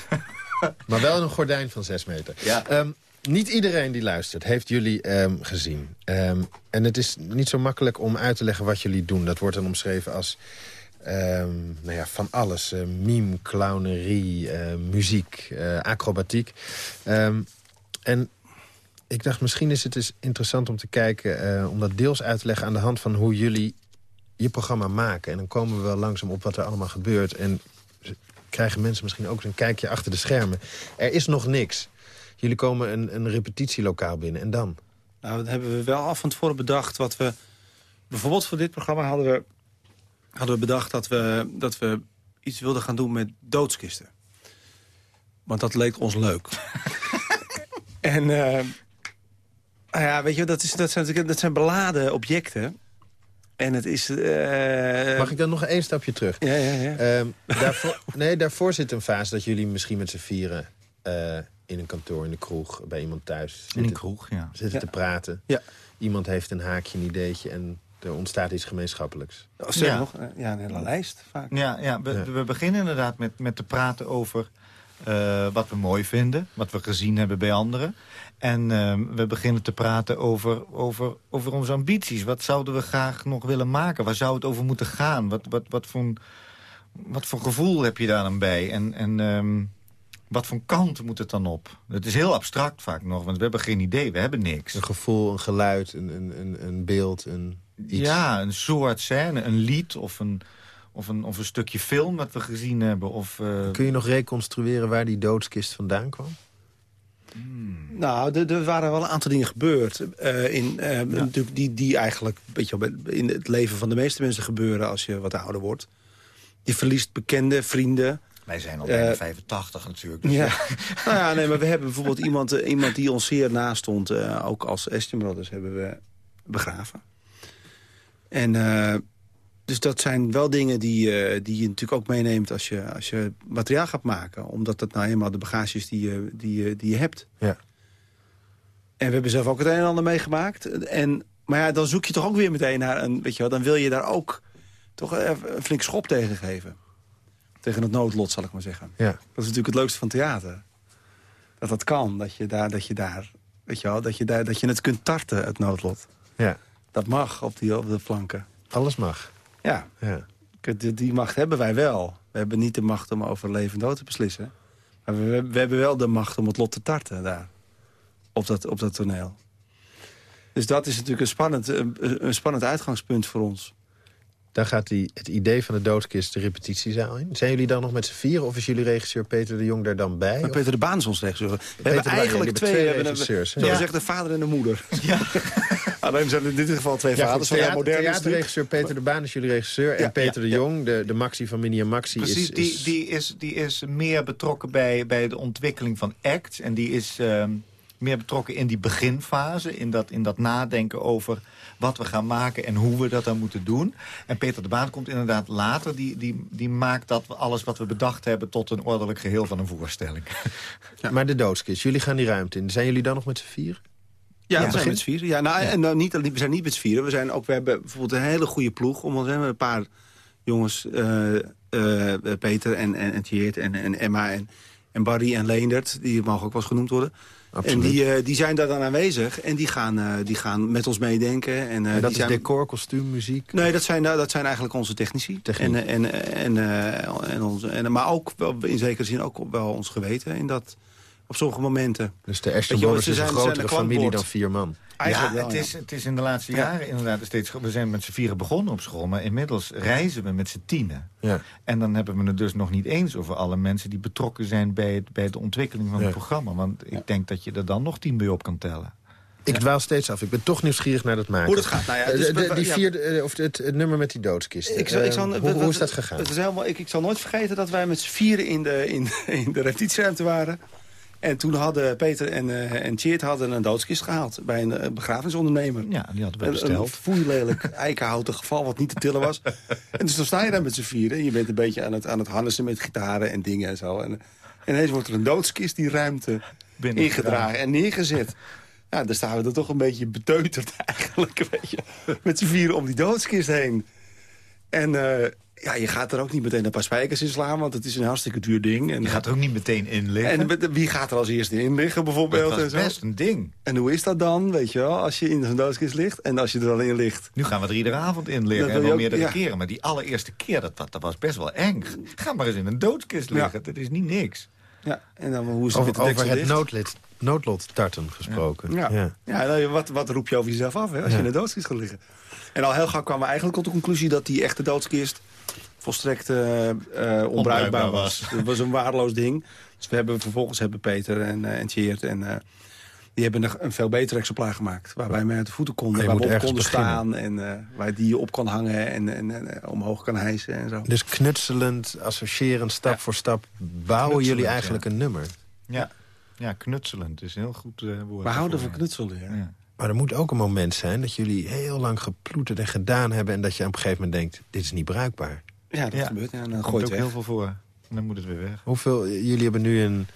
maar wel een gordijn van zes meter. Ja. Ehm, niet iedereen die luistert heeft jullie ehm, gezien. Ehm, en het is niet zo makkelijk om uit te leggen wat jullie doen. Dat wordt dan omschreven als Um, nou ja, van alles. Uh, meme, clownerie, uh, muziek, uh, acrobatiek. Um, en ik dacht, misschien is het dus interessant om te kijken... om dat deels uit te leggen aan de hand van hoe jullie je programma maken. En dan komen we wel langzaam op wat er allemaal gebeurt. En krijgen mensen misschien ook een kijkje achter de schermen. Er is nog niks. Jullie komen een, een repetitielokaal binnen. En dan? Nou, dan hebben we wel af van tevoren bedacht wat we... Bijvoorbeeld voor dit programma hadden we hadden we bedacht dat we, dat we iets wilden gaan doen met doodskisten. Want dat leek ons leuk. en uh, nou ja, weet je, dat, is, dat, zijn, dat zijn beladen objecten. En het is... Uh... Mag ik dan nog één stapje terug? Ja, ja, ja. Uh, daarvoor, nee, daarvoor zit een fase dat jullie misschien met z'n vieren... Uh, in een kantoor, in de kroeg, bij iemand thuis... Zitten, in een kroeg, ja. Zitten ja. te praten. Ja. Iemand heeft een haakje, een ideetje en er ontstaat iets gemeenschappelijks. Oh, ja. Nog, ja, een hele lijst vaak. Ja, ja, we, ja. we beginnen inderdaad met, met te praten over uh, wat we mooi vinden. Wat we gezien hebben bij anderen. En uh, we beginnen te praten over, over, over onze ambities. Wat zouden we graag nog willen maken? Waar zou het over moeten gaan? Wat, wat, wat, voor, wat voor gevoel heb je daar dan bij? En, en um, wat voor kant moet het dan op? Het is heel abstract vaak nog, want we hebben geen idee. We hebben niks. Een gevoel, een geluid, een, een, een beeld, een... Iets. Ja, een soort scène, een lied of een, of, een, of een stukje film dat we gezien hebben. Of, uh... Kun je nog reconstrueren waar die doodskist vandaan kwam? Nou, er, er, waren wel een aantal dingen gebeurd. Uh, in, uh, ja. natuurlijk die, die eigenlijk weet je, in het leven van de meeste mensen gebeuren als je wat ouder wordt. Je verliest bekende, vrienden. Wij zijn al bijna uh, 85 natuurlijk. Dus ja. nou ja, nee, maar we hebben bijvoorbeeld iemand, iemand die ons zeer naast stond. ook als Ashton Brothers hebben we begraven. En dus dat zijn wel dingen die, uh, die je natuurlijk ook meeneemt als je, als je materiaal gaat maken. Omdat dat nou eenmaal de bagage is die je, die, je, die je hebt. Ja. En we hebben zelf ook het een en ander meegemaakt. En, maar ja, dan zoek je toch ook weer meteen naar een... Weet je wel, dan wil je daar ook toch even een flink schop tegen geven. Tegen het noodlot, zal ik maar zeggen. Ja. Dat is natuurlijk het leukste van theater. Dat dat kan, dat je daar... Dat je daar weet je wel, dat je, daar, dat je het kunt tarten, het noodlot. Ja. Dat mag op, die, op de flanken. Alles mag. Ja. ja. Die, die macht hebben wij wel. We hebben niet de macht om over leven en dood te beslissen. Maar we, we, hebben wel de macht om het lot te tarten daar. Op dat, op dat toneel. Dus dat is natuurlijk een spannend, een, een spannend uitgangspunt voor ons. Dan gaat die, het idee van de doodskist de repetitiezaal in. Zijn jullie dan nog met z'n vieren of is jullie regisseur Peter de Jong daar dan bij? Maar Peter de Baan is ons regisseur. We Peter hebben eigenlijk twee, twee regisseurs. Zo ja. zegt de vader en de moeder. Ja. Alleen zijn in dit geval twee ja, vaders. Theater, moderne theaterregisseur Peter de Baan is jullie regisseur. En Peter de Jong, de, de Maxi van Mini en Maxi, Precies, is, is... Die, die, is, die is meer betrokken bij, bij de ontwikkeling van acts. En die is... Uh, meer betrokken in die beginfase, in dat, in dat nadenken over wat we gaan maken en hoe we dat dan moeten doen. En Peter de Baan komt inderdaad later, die, die, die maakt dat we alles wat we bedacht hebben tot een ordelijk geheel van een voorstelling. Ja. Maar de doodskist, jullie gaan die ruimte in. Zijn jullie dan nog met z'n vier? Ja, we zijn met z'n vieren. Ja, nou, En nou, niet, we zijn niet met z'n vieren. We, zijn ook, we hebben bijvoorbeeld een hele goede ploeg. Om ons hebben een paar jongens, uh, uh, Peter en, en, en Tjeerd en, en Emma en, en Barry en Leendert. Die mogen ook wel eens genoemd worden. Absoluut. En die, uh, die zijn daar dan aanwezig en die gaan, uh, die gaan met ons meedenken. En, uh, en dat die is zijn... decor, kostuum, muziek? Nee, dat zijn, dat zijn eigenlijk onze technici. Techniek. En, en, en, en, onze, en, maar ook wel, in zekere zin ook wel ons geweten in dat, op sommige momenten. Dus de Ashton is een grotere familie dan vier man? Ja, wel, het, is, het is in de laatste jaren inderdaad steeds... We zijn met z'n vieren begonnen op school, maar inmiddels reizen we met z'n tienen. Ja. En dan hebben we het dus nog niet eens over alle mensen... die betrokken zijn bij, het, bij de ontwikkeling van Ja. het programma. Want ik denk dat je er dan nog tien bij op kan tellen. Ik dwaal steeds af. Ik ben toch nieuwsgierig naar dat maken. Hoe dat gaat. Nou ja, Eh, dus de- we- de- die vier, eh, of het, het nummer met die doodskist. Ik, zal, ik zal, Eh, hoe is dat gegaan? Het is helemaal, ik, ik zal nooit vergeten dat wij met z'n vieren in de, in, in de repetitieruimte waren. En toen hadden Peter en, eh en Tjeerd hadden een doodskist gehaald... bij een eh, begrafenisondernemer. Ja, die hadden we Een, een besteld. foeilelijk eikenhouten geval wat niet te tillen was. en dus dan sta je daar met z'n vieren. En je bent een beetje aan het, aan het harnessen met gitaren en dingen en zo. En, en ineens wordt er een doodskist die ruimte Binnen ingedragen en neergezet. Ja, dan staan we er toch een beetje beteuterd eigenlijk. Een beetje, met z'n vieren om die doodskist heen. En eh, ja, je gaat er ook niet meteen een paar spijkers in slaan... want het is een hartstikke duur ding. En, Je gaat er ook niet meteen in liggen. en wie gaat er als eerste in liggen bijvoorbeeld? dat zo? best een ding. en hoe is dat dan, weet je wel, als je in zo'n doodskist ligt... en als je er al in ligt? Nu gaan we er iedere avond in liggen. Dat En wel ook- meerdere ja. keren. Maar die allereerste keer, dat, dat was best wel eng. Ga maar eens in een doodskist liggen. Ja. Dat is niet niks. Ja, en dan hoe is het met Over, de over deksel het noodlid, noodlot tarten gesproken. Ja, Ja. ja. nou, wat, wat roep je over jezelf af hè, als Ja. je in de doodskist gaat liggen? En al heel gauw kwamen we eigenlijk tot de conclusie... dat die echte doodskist volstrekt eh, eh, onbruikbaar Onbruikbaar was. Het was een waardeloos ding. Dus we hebben vervolgens hebben Peter en, eh en Tjeerd en... eh, die hebben een, een veel beter exemplaar gemaakt. Waar wij mee uit de voeten konden. Waar we op konden beginnen. staan. En eh, waar die je op kan hangen. En, en, en, omhoog kan hijsen en zo. Dus knutselend, associërend, stap Ja. voor stap... bouwen jullie eigenlijk een nummer. Ja, ja knutselend is een heel goed eh, woord. We houden van knutselen. Ja. Ja. Maar er moet ook een moment zijn dat jullie heel lang geploeterd en gedaan hebben... en dat je op een gegeven moment denkt, dit is niet bruikbaar. Ja, dat Ja. gebeurt. Ja, en dan Er gooi komt je ook het heel weg. veel voor. En dan moet het weer weg. Hoeveel, jullie hebben nu een...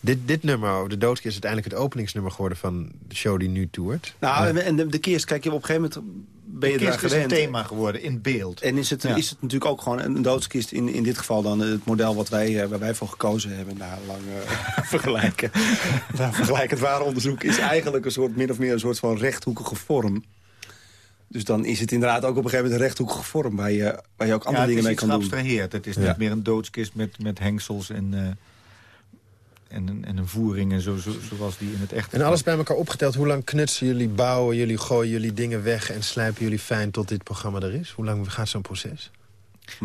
Dit, dit nummer, de doodskist, is uiteindelijk het openingsnummer geworden... van de show die nu toert. Nou, en- en de, de kist, kijk, je op een gegeven moment ben je daar kist is een gewend. thema geworden, in beeld. En is het, Ja. is het natuurlijk ook gewoon een doodskist, in, in dit geval dan het model wat wij, eh, waar wij voor gekozen hebben na lang eh, vergelijken. vergelijkend ware onderzoek is eigenlijk een soort, min of meer een soort van rechthoekige vorm. Dus dan is het inderdaad ook op een gegeven moment een rechthoekige vorm waar je, waar je ook andere ja, het dingen is mee kan doen. Het is Ja. niet meer een doodskist met, met hengsels en, eh, en, een- en een voering en zo, zo, zoals die in het echte. En alles bij elkaar opgeteld, hoe lang knutselen jullie, bouwen jullie, gooien jullie dingen weg... en slijpen jullie fijn tot dit programma er is? Hoe lang gaat zo'n proces?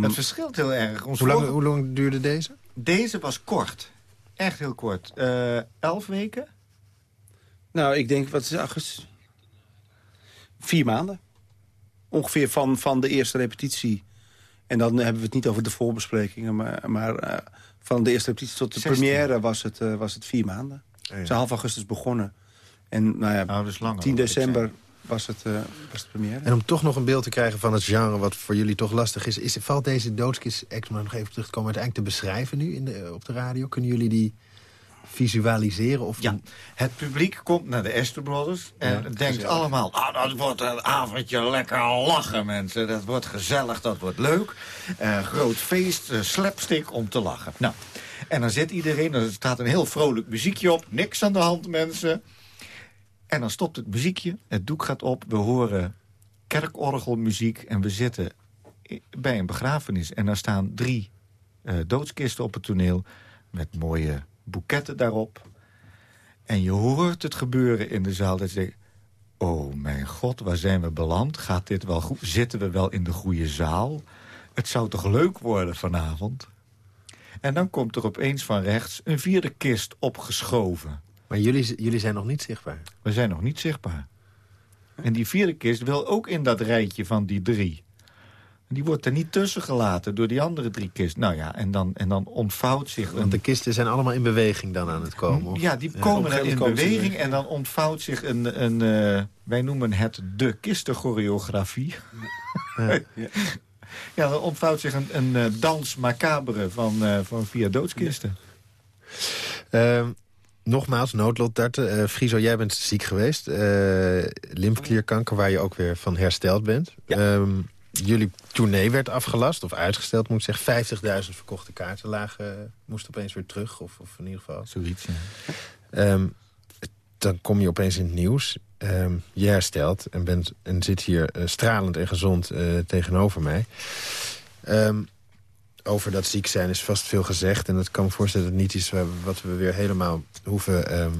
Het verschilt heel erg. Ons hoe, lang, hoe lang duurde deze? Deze was kort. Echt heel kort. Uh, elf weken? Nou, ik denk, wat is augustus? Vier maanden. Ongeveer van, van de eerste repetitie. En dan hebben we het niet over de voorbesprekingen... maar, maar uh, van de eerste repetitie tot de 16. première was het, uh, was het vier maanden. Oh, ja. Ze half augustus begonnen. En nou ja, nou, dus langer, 10 december was het, uh, was het première. En om toch nog een beeld te krijgen van het genre... wat voor jullie toch lastig is... is valt deze doodskis maar nog even terug te komen... uiteindelijk te beschrijven nu in de, op de radio? Kunnen jullie die visualiseren? Of ja, het publiek komt naar de Esther Brothers en ja, denkt allemaal... Ah, dat wordt een avondje lekker lachen, mensen. Dat wordt gezellig, dat wordt leuk. Uh, groot feest, uh, slapstick om te lachen. Nou, en dan zit iedereen, er staat een heel vrolijk muziekje op. Niks aan de hand, mensen. En dan stopt het muziekje, het doek gaat op, we horen kerkorgelmuziek... en we zitten bij een begrafenis. En daar staan drie uh, doodskisten op het toneel... met mooie boeketten daarop. En je hoort het gebeuren in de zaal. Dat je denkt, oh mijn god, waar zijn we beland? Gaat dit wel goed? Zitten we wel in de goede zaal? Het zou toch leuk worden vanavond? En dan komt er opeens van rechts een vierde kist opgeschoven. Maar jullie, jullie zijn nog niet zichtbaar? We zijn nog niet zichtbaar. En die vierde kist wil ook in dat rijtje van die drie. Die wordt er niet tussen gelaten door die andere drie kisten. Nou ja, en dan, en dan ontvouwt zich... Want de kisten zijn allemaal in beweging dan aan het komen? Of? Ja, die komen dan in beweging en dan ontvouwt zich een... een uh, wij noemen het de kistenchoreografie. Ja. ja, dan ontvouwt zich een, een uh, dans macabre van, uh, van vier doodskisten. Ehm, nogmaals, noodlot darten. Friso, jij bent ziek geweest. lymfklierkanker, waar je ook weer van hersteld bent. Ja. Um, jullie tournee werd afgelast, of uitgesteld moet ik zeggen. 50.000 verkochte kaarten lagen, moesten opeens weer terug. Of, of in ieder geval. Zoiets, um, dan kom je opeens in het nieuws. Um, je herstelt en, bent, en zit hier uh, stralend en gezond uh, tegenover mij. Um, over dat ziek zijn is vast veel gezegd. En dat kan me voorstellen dat het niet is wat we weer helemaal hoeven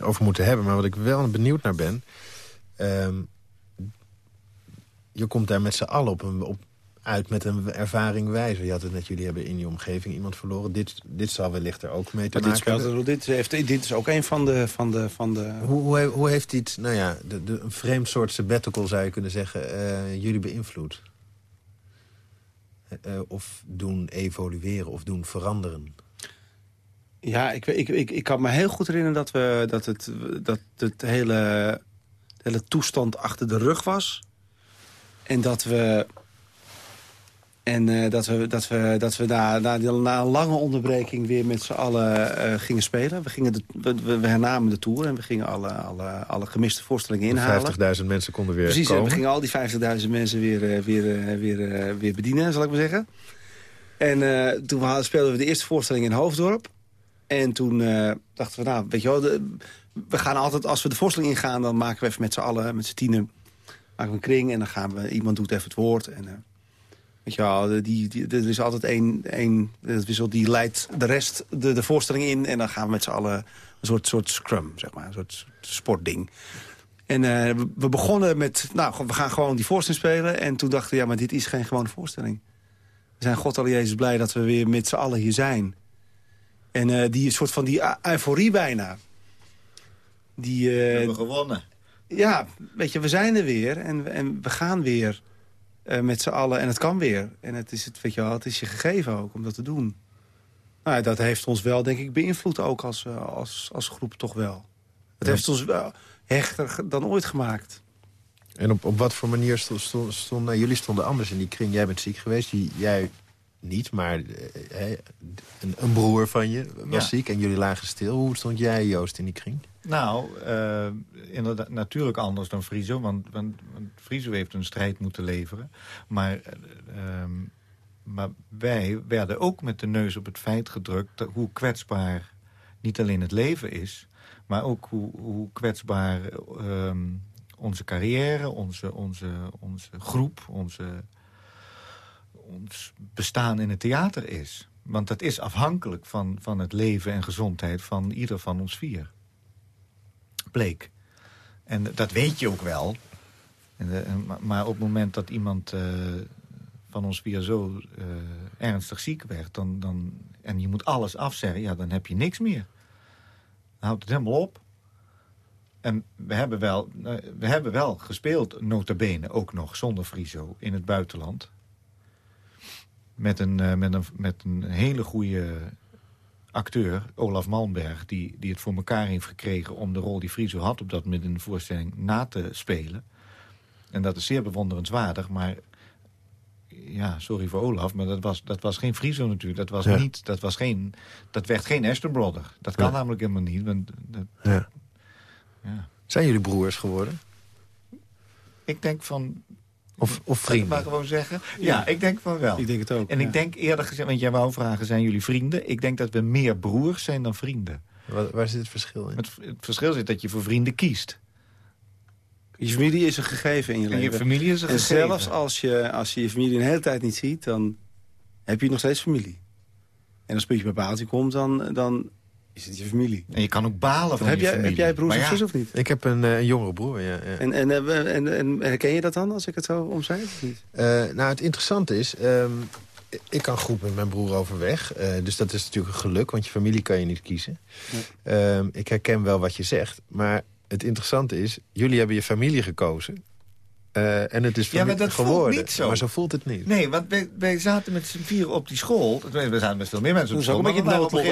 over moeten hebben. Maar wat ik wel benieuwd naar ben je komt daar met z'n allen op, een, op uit met een ervaring wijze. Je had het net, jullie hebben in je omgeving iemand verloren. Dit, dit zal wellicht er ook mee te maar maken hebben. Dit, heeft, dit is ook een van de... Van de, van de... Hoe, hoe, hoe heeft dit, nou ja, de, de, een vreemd soort sabbatical zou je kunnen zeggen... Uh, jullie beïnvloed? Uh, of doen evolueren of doen veranderen? Ja, ik, ik, ik, ik kan me heel goed herinneren dat, we, dat, het, dat het hele, hele toestand achter de rug was. En dat we... En uh, dat we, dat we, dat we na, na, na een lange onderbreking weer met z'n allen uh, gingen spelen. We, gingen de, we, we, hernamen de Tour en we gingen alle, alle, alle gemiste voorstellingen inhalen. 50.000 mensen konden weer Precies, komen. we gingen al die 50.000 mensen weer, uh, weer, weer, weer bedienen, zal ik maar zeggen. En toen we, speelden we de eerste voorstelling in Hoofddorp. En toen dachten we, nou, weet je wel... De, we gaan altijd, als we de voorstelling ingaan... dan maken we even met z'n allen, met z'n tienen maken we een kring en dan gaan we, iemand doet even het woord. En, uh, weet je wel, die, die, er is altijd één, één wissel die leidt de rest de, de voorstelling in. En dan gaan we met z'n allen een soort, soort scrum, zeg maar, een soort sportding. En uh, we begonnen met, nou, we gaan gewoon die voorstelling spelen. En toen dachten we, ja, maar dit is geen gewone voorstelling. We zijn God al Jezus blij dat we weer met z'n allen hier zijn. En uh, die soort van die euforie bijna. Die, uh, we hebben gewonnen ja, weet je, we zijn er weer en, en we gaan weer uh, met z'n allen. En het kan weer. En het is, het, weet je wel, het is je gegeven ook om dat te doen. Nou, dat heeft ons wel, denk ik, beïnvloed ook als, uh, als, als groep toch wel. Het ja. heeft ons wel hechter dan ooit gemaakt. En op, op wat voor manier stonden... Stond, stond, nou, jullie stonden anders in die kring. Jij bent ziek geweest, jij niet, maar uh, een, een, broer van je was ja. ziek en jullie lagen stil. Hoe stond jij, Joost, in die kring? Nou, uh, inderdaad, natuurlijk anders dan Friso. Want, want, heeft een strijd moeten leveren. Maar, uh, um, maar wij werden ook met de neus op het feit gedrukt... Hoe kwetsbaar niet alleen het leven is... maar ook hoe, hoe kwetsbaar um, onze carrière, onze, onze, onze groep... Onze, ons bestaan in het theater is. Want dat is afhankelijk van, van het leven en gezondheid van ieder van ons vier bleek. En dat weet je ook wel. En de, maar op het moment dat iemand uh, van ons via zo uh, ernstig ziek werd... Dan, dan, en je moet alles afzeggen, ja, dan heb je niks meer. Dan houdt het helemaal op. En we hebben wel, we hebben wel gespeeld, nota bene, ook nog zonder Friso in het buitenland. Met een, met een, met een hele goede acteur, Olaf Malmberg... Die, die het voor elkaar heeft gekregen om de rol die Friso had... op dat moment in de voorstelling na te spelen. En dat is zeer bewonderenswaardig, maar... Ja, sorry voor Olaf, maar dat was, dat was geen Friso natuurlijk. Dat, was Ja. niet, dat, was geen, dat werd geen Aston Brother. Dat kan Ja. namelijk helemaal niet. Want, dat, Ja. ja. Zijn jullie broers geworden? Ik denk van... Of, of vrienden? maar gewoon zeggen? Ja, ik denk van wel. Ik denk het ook. En ja. ik denk eerder gezegd, want jij wou vragen, zijn jullie vrienden? Ik denk dat we meer broers zijn dan vrienden. Waar, waar zit het verschil in? Het, het verschil zit dat je voor vrienden kiest. Je familie is een gegeven in je En je leven. familie is een en gegeven. zelfs als je, als je je familie een hele tijd niet ziet... dan heb je nog steeds familie. En als puntje bij paaltje komt, dan, dan is het je familie. En je kan ook balen van Heb je jij, familie. heb jij broers Maar of ja, zussen of niet? Ik heb een, eh, een jongere broer, ja. ja. En, en, eh, en, en, en herken je dat dan, als ik het zo omschrijf? Of niet? Eh, nou, het interessante is... ehm, ik kan goed met mijn broer overweg. eh, dus dat is natuurlijk een geluk, want je familie kan je niet kiezen. Ehm, ik herken wel wat je zegt. Maar het interessante is, jullie hebben je familie gekozen. Eh, en het is Ja, maar dat geworden. niet zo. Maar zo voelt het niet. Nee, want wij, wij zaten met z'n vieren op die school. We zaten met veel meer mensen op Dat is school. ook een beetje we waren noodlot We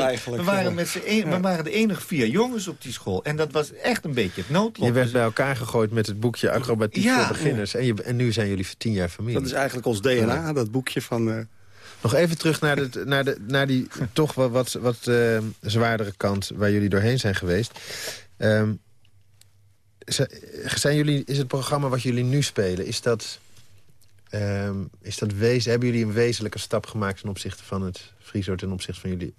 met we waren de enige vier jongens op die school. En dat was echt een beetje het noodlot. Je werd Dus- bij elkaar gegooid met het boekje Acrobatiek Ja. voor beginners. En, je, en nu zijn jullie tien jaar familie. Dat is eigenlijk ons DNA, dat boekje van... eh, Nog even terug naar, de, naar, de, naar die toch wel wat, wat eh, zwaardere kant waar jullie doorheen zijn geweest. Ehm, z- zijn jullie, is het programma wat jullie nu spelen, is dat, ehm, is dat wezen, hebben jullie een wezenlijke stap gemaakt ten opzichte van het Friso, ten opzichte van jullie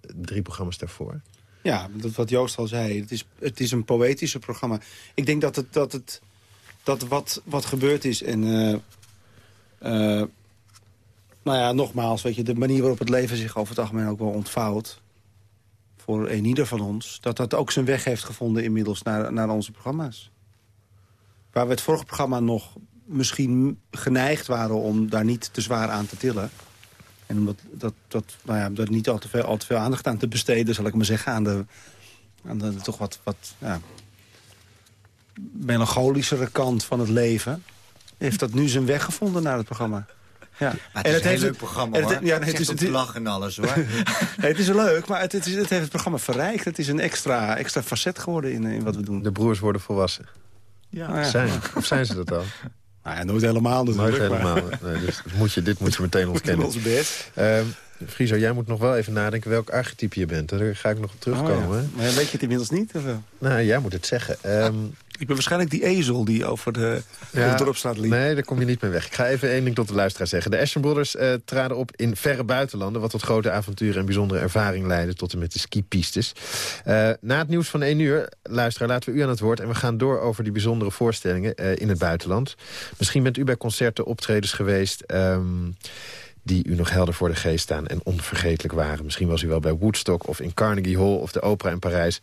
drie programma's daarvoor? Ja, dat wat Joost al zei. Het is, het is een poëtische programma. Ik denk dat, het, dat, het, dat wat, wat gebeurd is... en eh, eh, nou ja, nogmaals, weet je, de manier waarop het leven zich over het algemeen ook wel ontvouwt... voor een ieder van ons, dat dat ook zijn weg heeft gevonden inmiddels naar, naar onze programma's. Waar we het vorige programma nog misschien geneigd waren om daar niet te zwaar aan te tillen... En omdat dat, dat, nou ja, daar niet al te, veel, al te veel aandacht aan te besteden, zal ik maar zeggen, aan de, aan de toch wat, wat ja, melancholischere kant van het leven, heeft dat nu zijn weg gevonden naar het programma. Ja. Maar het is een heel leuk programma, het- hoor. ja, nee, het is, het het, is, lachen en alles, hoor. nee, het is leuk, maar het, het, is, het heeft het programma verrijkt. Het is een extra, extra facet geworden in, in wat we doen. De broers worden volwassen. ja. Nou ja, Zijn, of zijn ze dat al? nou ja, nooit helemaal natuurlijk. Nooit maar- helemaal. Nee, dus moet je, dit moet je meteen ontkennen. ons best. Ehm Friso, jij moet nog wel even nadenken welk archetype je bent. Daar ga ik nog op terugkomen. Oh, ja. Maar weet je het inmiddels niet? Of wel? Nou, jij moet het zeggen. Ehm, Ik ben waarschijnlijk die ezel die over de, Ja, de dorpstraat liep. Nee, daar kom je niet mee weg. Ik ga even één ding tot de luisteraar zeggen. De Ashton Brothers eh, traden op in verre buitenlanden... wat tot grote avonturen en bijzondere ervaring leidde... tot en met de skipistes. Eh, na het nieuws van één uur, luisteraar, laten we u aan het woord... en we gaan door over die bijzondere voorstellingen eh, in het buitenland. Misschien bent u bij concerten, optredens geweest... ehm, die u nog helder voor de geest staan en onvergetelijk waren. Misschien was u wel bij Woodstock of in Carnegie Hall... of de Opera in Parijs.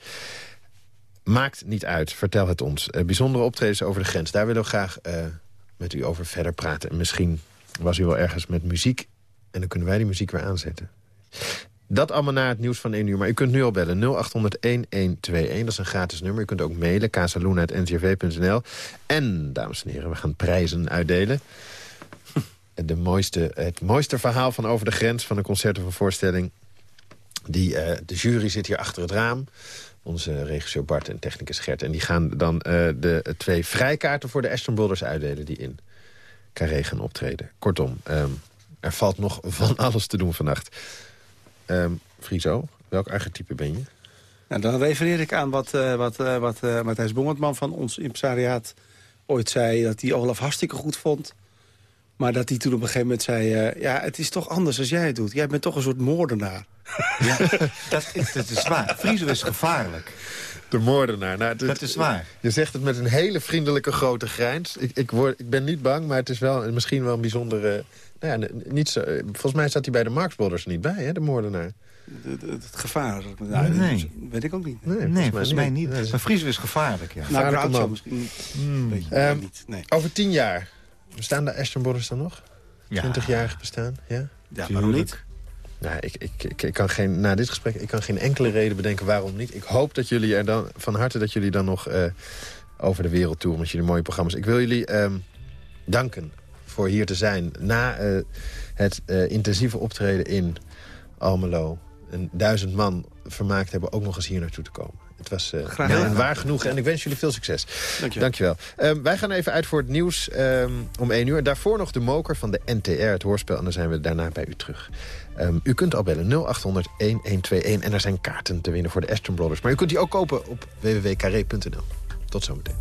Maakt niet uit, vertel het ons. Eh, bijzondere optredens over de grens, daar willen we graag eh, met u over verder praten. En misschien was u wel ergens met muziek en dan kunnen wij die muziek weer aanzetten. Dat allemaal na het nieuws van 1 uur. Maar u kunt nu al bellen 0800-1121. Dat is een gratis nummer. U kunt ook mailen casaluna.ncrv.nl. En, dames en heren, we gaan prijzen uitdelen. De mooiste, het mooiste verhaal van Over de Grens... van concert of een voorstelling. Die, eh, de jury zit hier achter het raam. Onze regisseur Bart en technicus Gert. En die gaan dan eh, de twee vrijkaarten voor de Ashton Brothers uitdelen... die in Carré gaan optreden. Kortom, ehm, er valt nog van alles te doen vannacht. Ehm Friso, welk archetype ben je? Nou, dan refereer ik aan wat, eh, wat, eh, wat eh, Matthijs Bongertman van ons impresariaat ooit zei... dat hij Olaf hartstikke goed vond. Maar dat hij toen op een gegeven moment zei... ja, het is toch anders als jij het doet. Jij bent toch een soort moordenaar. Ja, dat, is, dat is waar. Friso is gevaarlijk. De moordenaar. Nou, het- Dat is waar. Je zegt het met een hele vriendelijke grote grijns. Ik, ik, word, ik ben niet bang, maar het is wel misschien wel een bijzondere... Nou ja, niet zo, volgens mij zat hij bij de Marx Brothers niet bij, hè, de moordenaar. Het, gevaar. Nou, Nee. dat weet ik ook niet. Nee, Nee, volgens mij niet. Nee, Maar Friso is gevaarlijk, ja. Nou, Gevaarlijke misschien Hmm. weet je, Ehm, niet. Nee. Over tien jaar, bestaan de Ashton Brothers dan nog? Ja. 20-jarig bestaan, ja? Ja, waarom niet? Nou, ik, ik, ik, kan geen, na dit gesprek ik kan geen enkele reden bedenken waarom niet. Ik hoop dat jullie er dan van harte dat jullie dan nog uh, over de wereld toeren met jullie mooie programma's. Ik wil jullie um, danken voor hier te zijn na uh, het uh, intensieve optreden in Almelo. Een duizend man vermaakt hebben ook nog eens hier naartoe te komen. Het was uh, Graag waar genoeg en ik wens jullie veel succes. Dankjewel. Dankjewel. Um, wij gaan even uit voor het nieuws um, om 1 uur. Daarvoor nog de moker van de NTR, het hoorspel. En dan zijn we daarna bij u terug. Um, u kunt al bellen 0800 1121 en er zijn kaarten te winnen voor de Aston Brothers. Maar u kunt die ook kopen op www.carré.nl. Tot zometeen.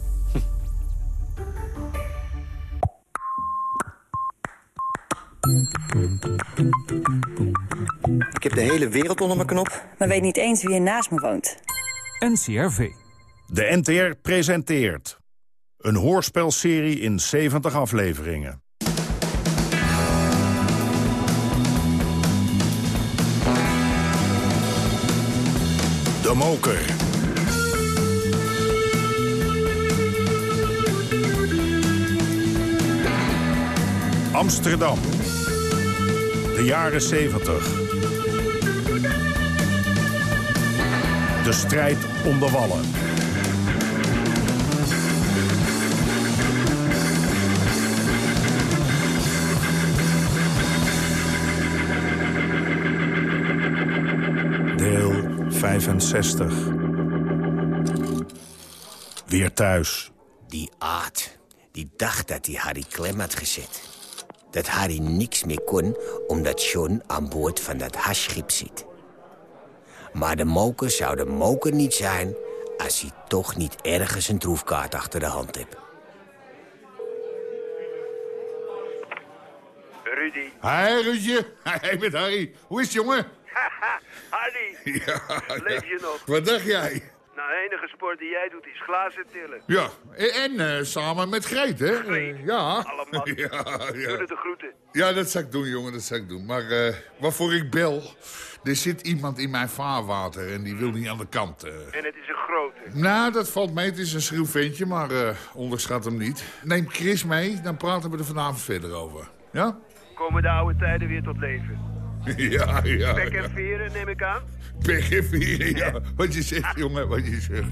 Ik heb de hele wereld onder mijn knop. Maar weet niet eens wie er naast me woont. NCRV. De NTR presenteert. Een hoorspelserie in 70 afleveringen. De Moker. Amsterdam. De jaren 70. De strijd de wallen. Deel 65. Weer thuis. Die Aad, die dacht dat hij Harry klem had gezet. Dat Harry niks meer kon, omdat John aan boord van dat haschschip zit. Maar de moker zou de moker niet zijn... als hij toch niet ergens een troefkaart achter de hand heeft. Rudy. Hi, Ruudje. Hey, met Harry. Hoe is het, jongen? Harry, Ja, leef je nog? Wat dacht jij? Nou, de enige sport die jij doet is glazen tillen. Ja, en, en, eh, samen met Greet, hè? Greet, Eh, ja. allemaal. ja, Doe ja. de groeten. ja, dat zou ik doen, jongen, dat zou ik doen. Maar eh, waarvoor ik bel, er zit iemand in mijn vaarwater en die wil niet aan de kant. eh. En het is een grote. Nou, dat valt mee. Het is een schroef ventje, maar eh, onderschat hem niet. Neem Chris mee, dan praten we er vanavond verder over. Ja? Komen de oude tijden weer tot leven. ja, ja. Pek en veren, neem ik aan. Pek en vieren, ja. Wat je zegt, jongen, wat je zegt.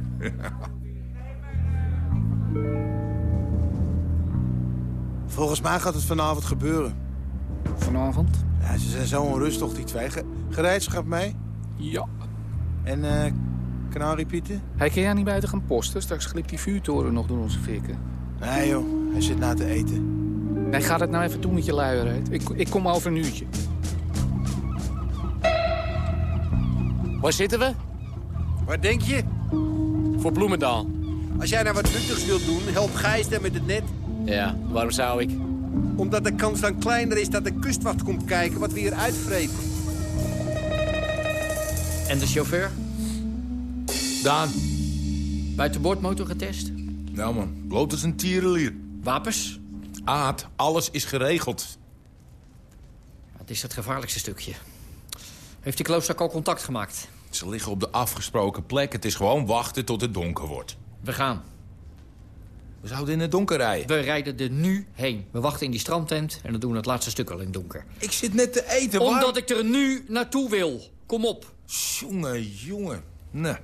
Volgens mij gaat het vanavond gebeuren. Vanavond? Ja, ze zijn zo onrustig, die twee. Ge gereedschap mee? Ja. En eh kanariepieten? Hij kan jij niet buiten gaan posten? Straks glipt die vuurtoren nog door onze fikken. Nee joh, hij zit na te eten. Nee, ga dat nou even doen met je luierheid. Ik, ik kom over een uurtje. Waar zitten we? Waar denk je? Voor Bloemendaal. Als jij nou wat nuttigs wilt doen, help Gijs dan met het net. Ja, waarom zou ik? Omdat de kans dan kleiner is dat de kustwacht komt kijken wat we hier uitvreten. En de chauffeur? Daan. Buitenboordmotor getest? Nou man, bloot als een tierenlier. Wapens? Aad, alles is geregeld. Het is het gevaarlijkste stukje. Heeft de klooster al contact gemaakt? Ze liggen op de afgesproken plek. Het is gewoon wachten tot het donker wordt. We gaan. We zouden in het donker rijden. We rijden er nu heen. We wachten in die strandtent en dan doen we het laatste stuk al in het donker. Ik zit net te eten. Omdat ik er nu naartoe wil. Kom op. Jongen, jongen. Nee.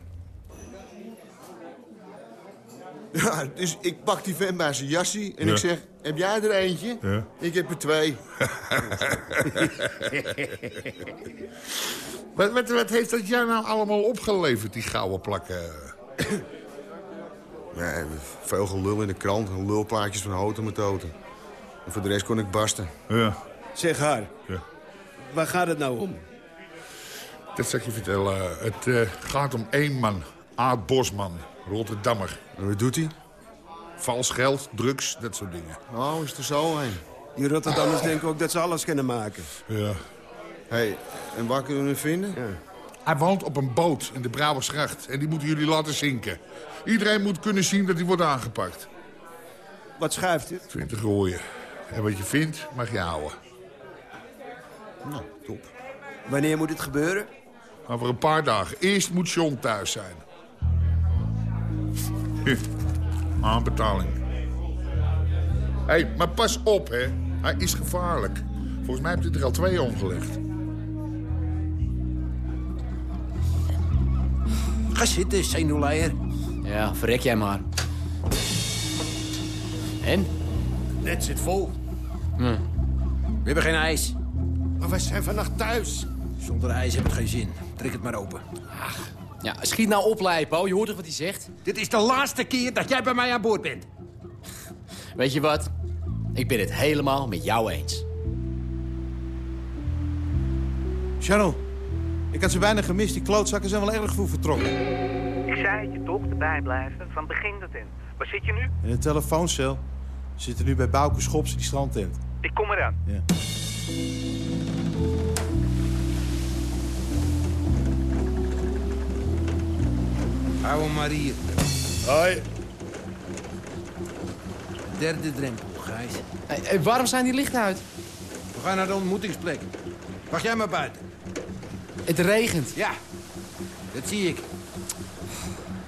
Ja, dus ik pak die vent bij zijn jassie en Ja. ik zeg... Heb jij er eentje? Ja. Ik heb er twee. wat, wat, wat heeft dat jou nou allemaal opgeleverd, die gouden plakken? Ja, veel gelul in de krant, lulplaatjes van houten met. En voor de rest kon ik barsten. Ja. Zeg haar, Ja. waar gaat het nou om? Dat zal ik je vertellen. Het eh, gaat om één man. Aad Bosman, Rotterdammer. En wat doet hij? Vals geld, drugs, dat soort dingen. Oh, is er zo een. Die Rotterdammers denken ook dat ze alles kunnen maken. Ja. hey, en waar kunnen we hem vinden? Hij woont op een boot in de Brouwersgracht. En die moeten jullie laten zinken. Iedereen moet kunnen zien dat hij wordt aangepakt. Wat schuift het? 20 rooien. En wat je vindt, mag je houden. Nou, top. Wanneer moet het gebeuren? Over een paar dagen. Eerst moet John thuis zijn. Hier, Aanbetaling. Hé, hey, maar pas op, hè. Hij is gevaarlijk. Volgens mij hebt u er al twee omgelegd. Ga zitten, zenuwleier. Ja, verrek jij maar. En? Net zit vol. Hm. We hebben geen ijs. Maar wij zijn vannacht thuis. Zonder ijs heb ik geen zin. Trek het maar open. Ach, ja, schiet nou op, Leipo. Je hoort toch wat hij zegt? Dit is de laatste keer dat jij bij mij aan boord bent. Weet je wat? Ik ben het helemaal met jou eens. Charles, ik had ze bijna gemist. Die klootzakken zijn wel erg vroeg vertrokken. Ik zei het je toch, erbij blijven. Van begin tot eind. Waar zit je nu? In een telefooncel. We zitten nu bij Bouke Schops, die strandtent. Ik kom eraan. Ja. Maar hier. Hoi. Derde drempel, Gijs. Hey, hey, waarom zijn die lichten uit? We gaan naar de ontmoetingsplek. Wacht jij maar buiten. Het regent. Ja, dat zie ik.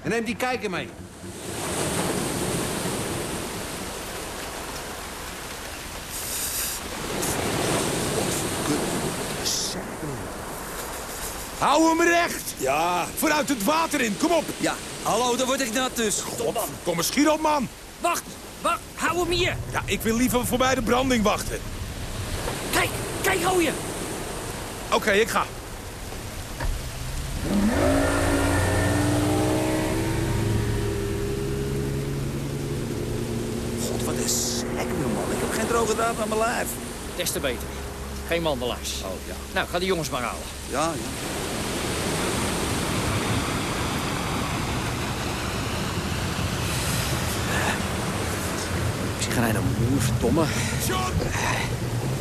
En neem die kijker mee. Hou hem recht! Ja. Vooruit het water in, kom op! Ja, hallo, daar word ik nat dus. Kom eens, schiet op, man! Wacht, wacht, hou hem hier. Ja, ik wil liever voorbij de branding wachten. Kijk, kijk, hou je. Oké, ik ga. God, wat is lekker, man. Ik draad aan mijn lijf. Des te beter. Geen mandelaars. Oh, ja. Nou, ga die jongens maar halen. Ja, ja. Ik zie geen ene moe, verdomme. John!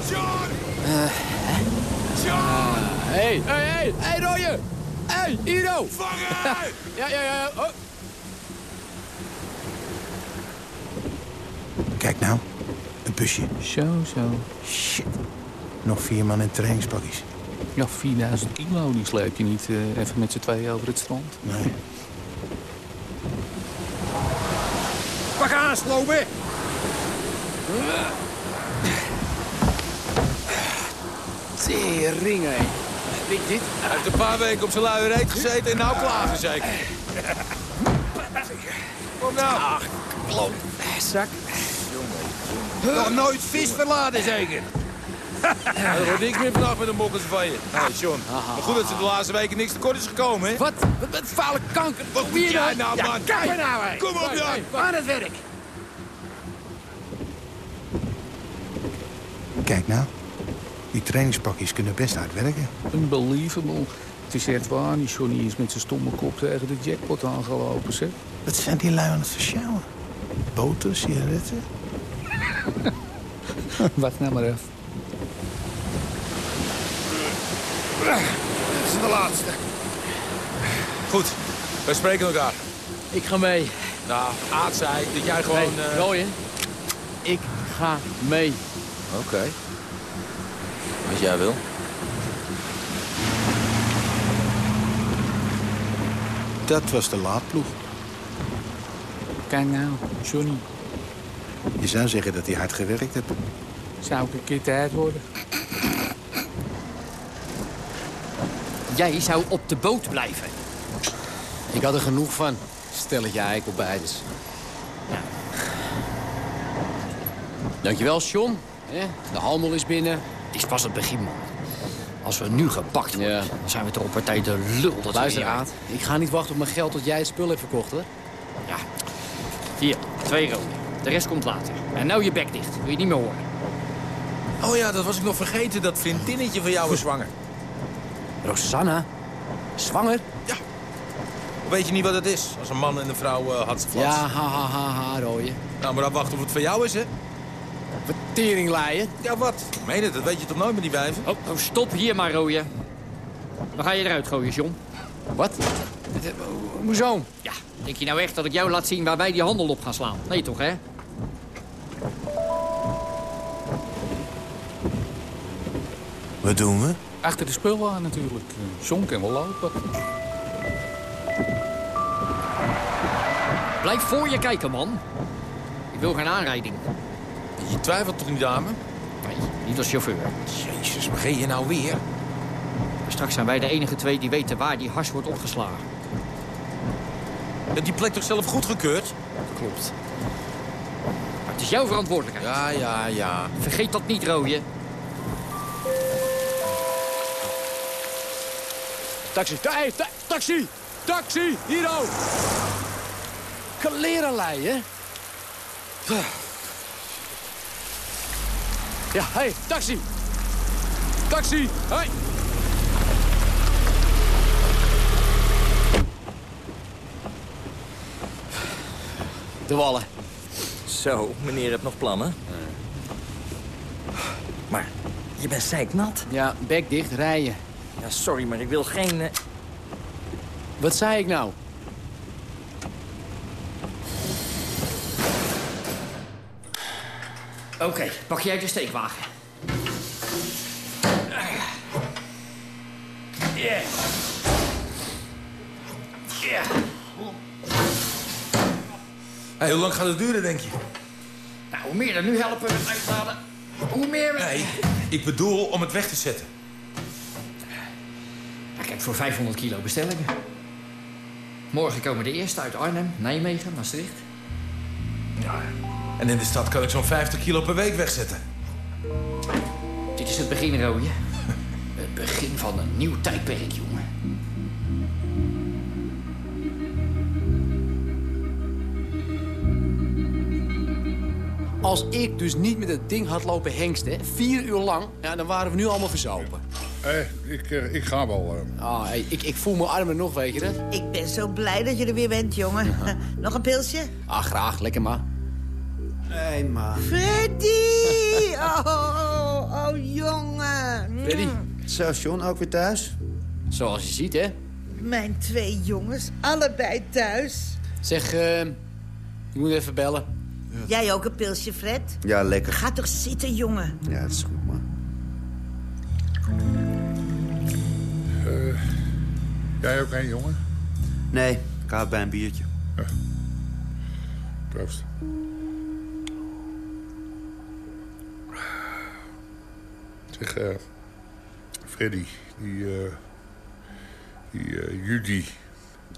John! Eh, hè? John! Hé, hé, hé, hé, Rooie! Hé, Ido! Vangen! Ja, ja, ja. Oh. Kijk nou, busje. Zo, zo. Shit. Nog vier man in trainingspakjes. Ja, 4000 kilo, die sleep je niet eh, even met z'n tweeën over het strand. Nee. Pak aan, slopen. Tering, hé. Weet je dit? Hij heeft een paar weken op zijn luie reet gezeten en nou klagen zeker. Kom nou. Ach, klop. Zak. Nog nooit vis verladen zeker. Er wordt niks meer vandaag met de mokkers van je. Hey, John. Maar goed dat ze de laatste weken niks tekort is gekomen, hè? Wat? Wat, vuile kanker. Wat moet jij nou, Ja, man? kijk Hey, nou, hé. Kom op, Hey, Jan. hey, Aan het werk. Kijk nou, die trainingspakjes kunnen best hard werken. Unbelievable. Het is echt waar, die Johnny is met zijn stomme kop tegen de jackpot aangelopen, zeg. Wat zijn die lui aan het versjouwen? Boten, sigaretten? Wacht nou maar even. Dit is de laatste. Goed, wij spreken elkaar. Ik ga mee. Nou, Aad zei dat jij gewoon... Hey, eh. Ik ga mee. Oké. Als jij wil. Dat was de laadploeg. Kijk nou, Johnny. Je zou zeggen dat hij hard gewerkt heeft. Zou ik een keer tijd worden? Jij zou op de boot blijven. Ik had er genoeg van. Stelletje eikelbeiders. Ja. Dankjewel, John. Hè, De handel is binnen. Het is pas het begin, man. Als we nu gepakt worden, Ja. dan zijn we toch op partij de lul. Dat Luister, hier- Aad. Ik ga niet wachten op mijn geld tot jij het spul hebt verkocht, hoor. Ja. Hier, twee rode. De rest komt later. En nou je bek dicht. Wil je niet meer horen. Oh ja, dat was ik nog vergeten. Dat vriendinnetje van jou is zwanger. Rosanna? Zwanger? Weet je niet wat het is? Als een man en een vrouw uh, had Ja, ha, ha, ha, ha, rooie. Nou, maar dan wachten of het van jou is, hè? Teringleier. Ja, wat? Ik meen het, dat weet je toch nooit met die wijven? Oh, oh, stop hier maar, rooie. Dan ga je eruit gooien, John. Wat? Hoezo? Ja, denk je nou echt dat ik jou laat zien waar wij die handel op gaan slaan? Nee toch, hè? Wat doen we? Achter de spullen aan natuurlijk. Eh, John kan wel lopen. Blijf voor je kijken, man. Ik wil geen aanrijding. Je twijfelt toch niet aan me? Nee, niet de chauffeur. Jezus, begin je nou weer? Straks zijn wij de enige twee die weten waar die hars wordt opgeslagen. Heb die plek toch zelf goedgekeurd? Klopt. Maar het is jouw verantwoordelijkheid. Ja, ja, ja. Vergeet dat niet, Rooie. Taxi, ta ta taxi, taxi, hier ook. Kalerenlei, hè? Ja, hey, taxi. Taxi, hey. De wallen. Zo, meneer hebt nog plannen? Maar je bent zeiknat. Ja, bek dicht, rijden. Ja, sorry, maar ik wil geen... eh, Wat zei ik nou? Oké, pak jij de steekwagen. Ja. Ja. Hey, hoe lang gaat het duren, denk je? Nou, hoe meer er nu helpen met uitladen, hoe meer we... Nee, ik bedoel om het weg te zetten. Voor 500 kilo bestellingen. Morgen komen de eerste uit Arnhem, Nijmegen, Maastricht. Ja, en in de stad kan ik zo'n 50 kilo per week wegzetten. Dit is het begin, Rooie. Het begin van een nieuw tijdperk, jongen. Als ik dus niet met het ding had lopen hengsten, vier uur lang, ja, dan waren we nu allemaal verzopen. Hé, ik, eh, ik ga wel. eh. Ah, hey, ik, ik voel mijn armen nog, weet je dat? Ik ben zo blij dat je er weer bent, jongen. Nog een pilsje? Ah, graag, lekker maar. Nee, ma. Freddy! Oh, oh, oh, jongen. Freddy? Zo, John, ook weer thuis? Zoals je ziet, hè? Mijn twee jongens, allebei thuis. Zeg, eh, ik moet even bellen. Jij ook een pilsje, Fred? Ja, lekker. Ga toch zitten, jongen. Ja, dat is goed, man. Eh, jij ook een jongen? Nee, ik hou bij een biertje. Proost. Zeg, eh Freddy, die, eh die eh Judy,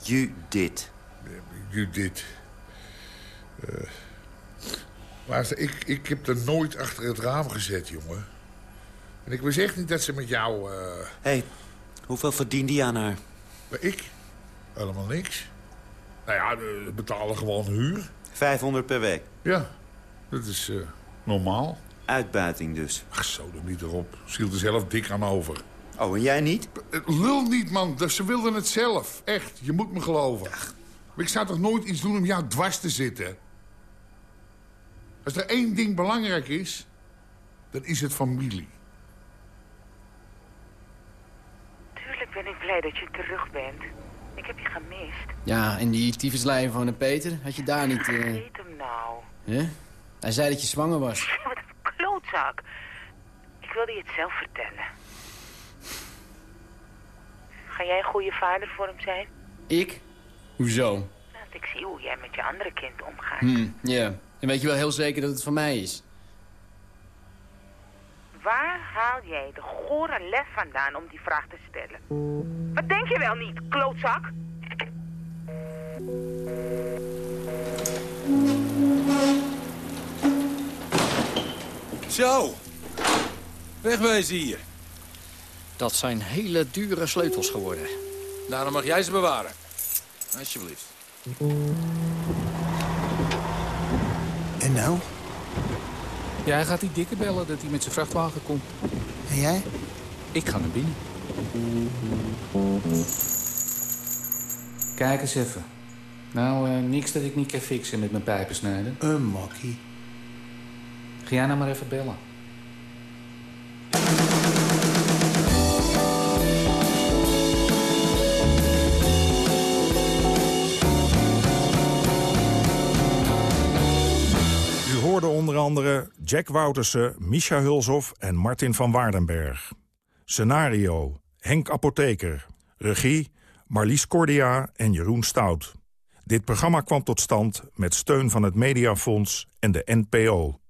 Judith. Judith. Eh luister, ik, ik heb er nooit achter het raam gezet, jongen. En ik wist echt niet dat ze met jou... eh Hé, hey, hoeveel verdient die aan haar? Ik? Helemaal niks. Nou ja, we betalen gewoon huur. 500 per week. Ja, dat is eh, normaal. Uitbuiting dus. Ach, zo, dan niet erop. Ze er zelf dik aan over. Oh, en jij niet? Eh, Lul niet, man. Ze wilden het zelf. Echt, je moet me geloven. Maar ik zou toch nooit iets doen om jou dwars te zitten? Als er één ding belangrijk is, dan is het familie. Tuurlijk ben ik blij dat je terug bent. Ik heb je gemist. Ja, en die tyfuslijn van de Peter, had je daar niet... eh Vergeet hem nou. hè? Hij zei dat je zwanger was. Wat een klootzak. Ik wilde je het zelf vertellen. Ga jij een goede vader voor hem zijn? Ik? Hoezo? Want ik zie hoe jij met je andere kind omgaat. Hm, ja. En weet je wel heel zeker dat het van mij is? Waar haal jij de gore lef vandaan om die vraag te stellen? Wat denk je wel niet, klootzak? Zo. Wegwezen hier. Dat zijn hele dure sleutels geworden. Dan mag jij ze bewaren. Alsjeblieft. En nou? Ja, hij gaat die dikke bellen dat hij met zijn vrachtwagen komt. En jij? Ik ga naar binnen. Kijk eens even. Nou, eh, niks dat ik niet kan fixen met mijn pijpen snijden. Een makkie. Ga jij nou maar even bellen. Onder andere Jack Woutersen, Misha Hulshoff en Martin van Waardenberg. Scenario, Henk Apotheker. Regie, Marlies Cordia en Jeroen Stout. Dit programma kwam tot stand met steun van het Mediafonds en de NPO.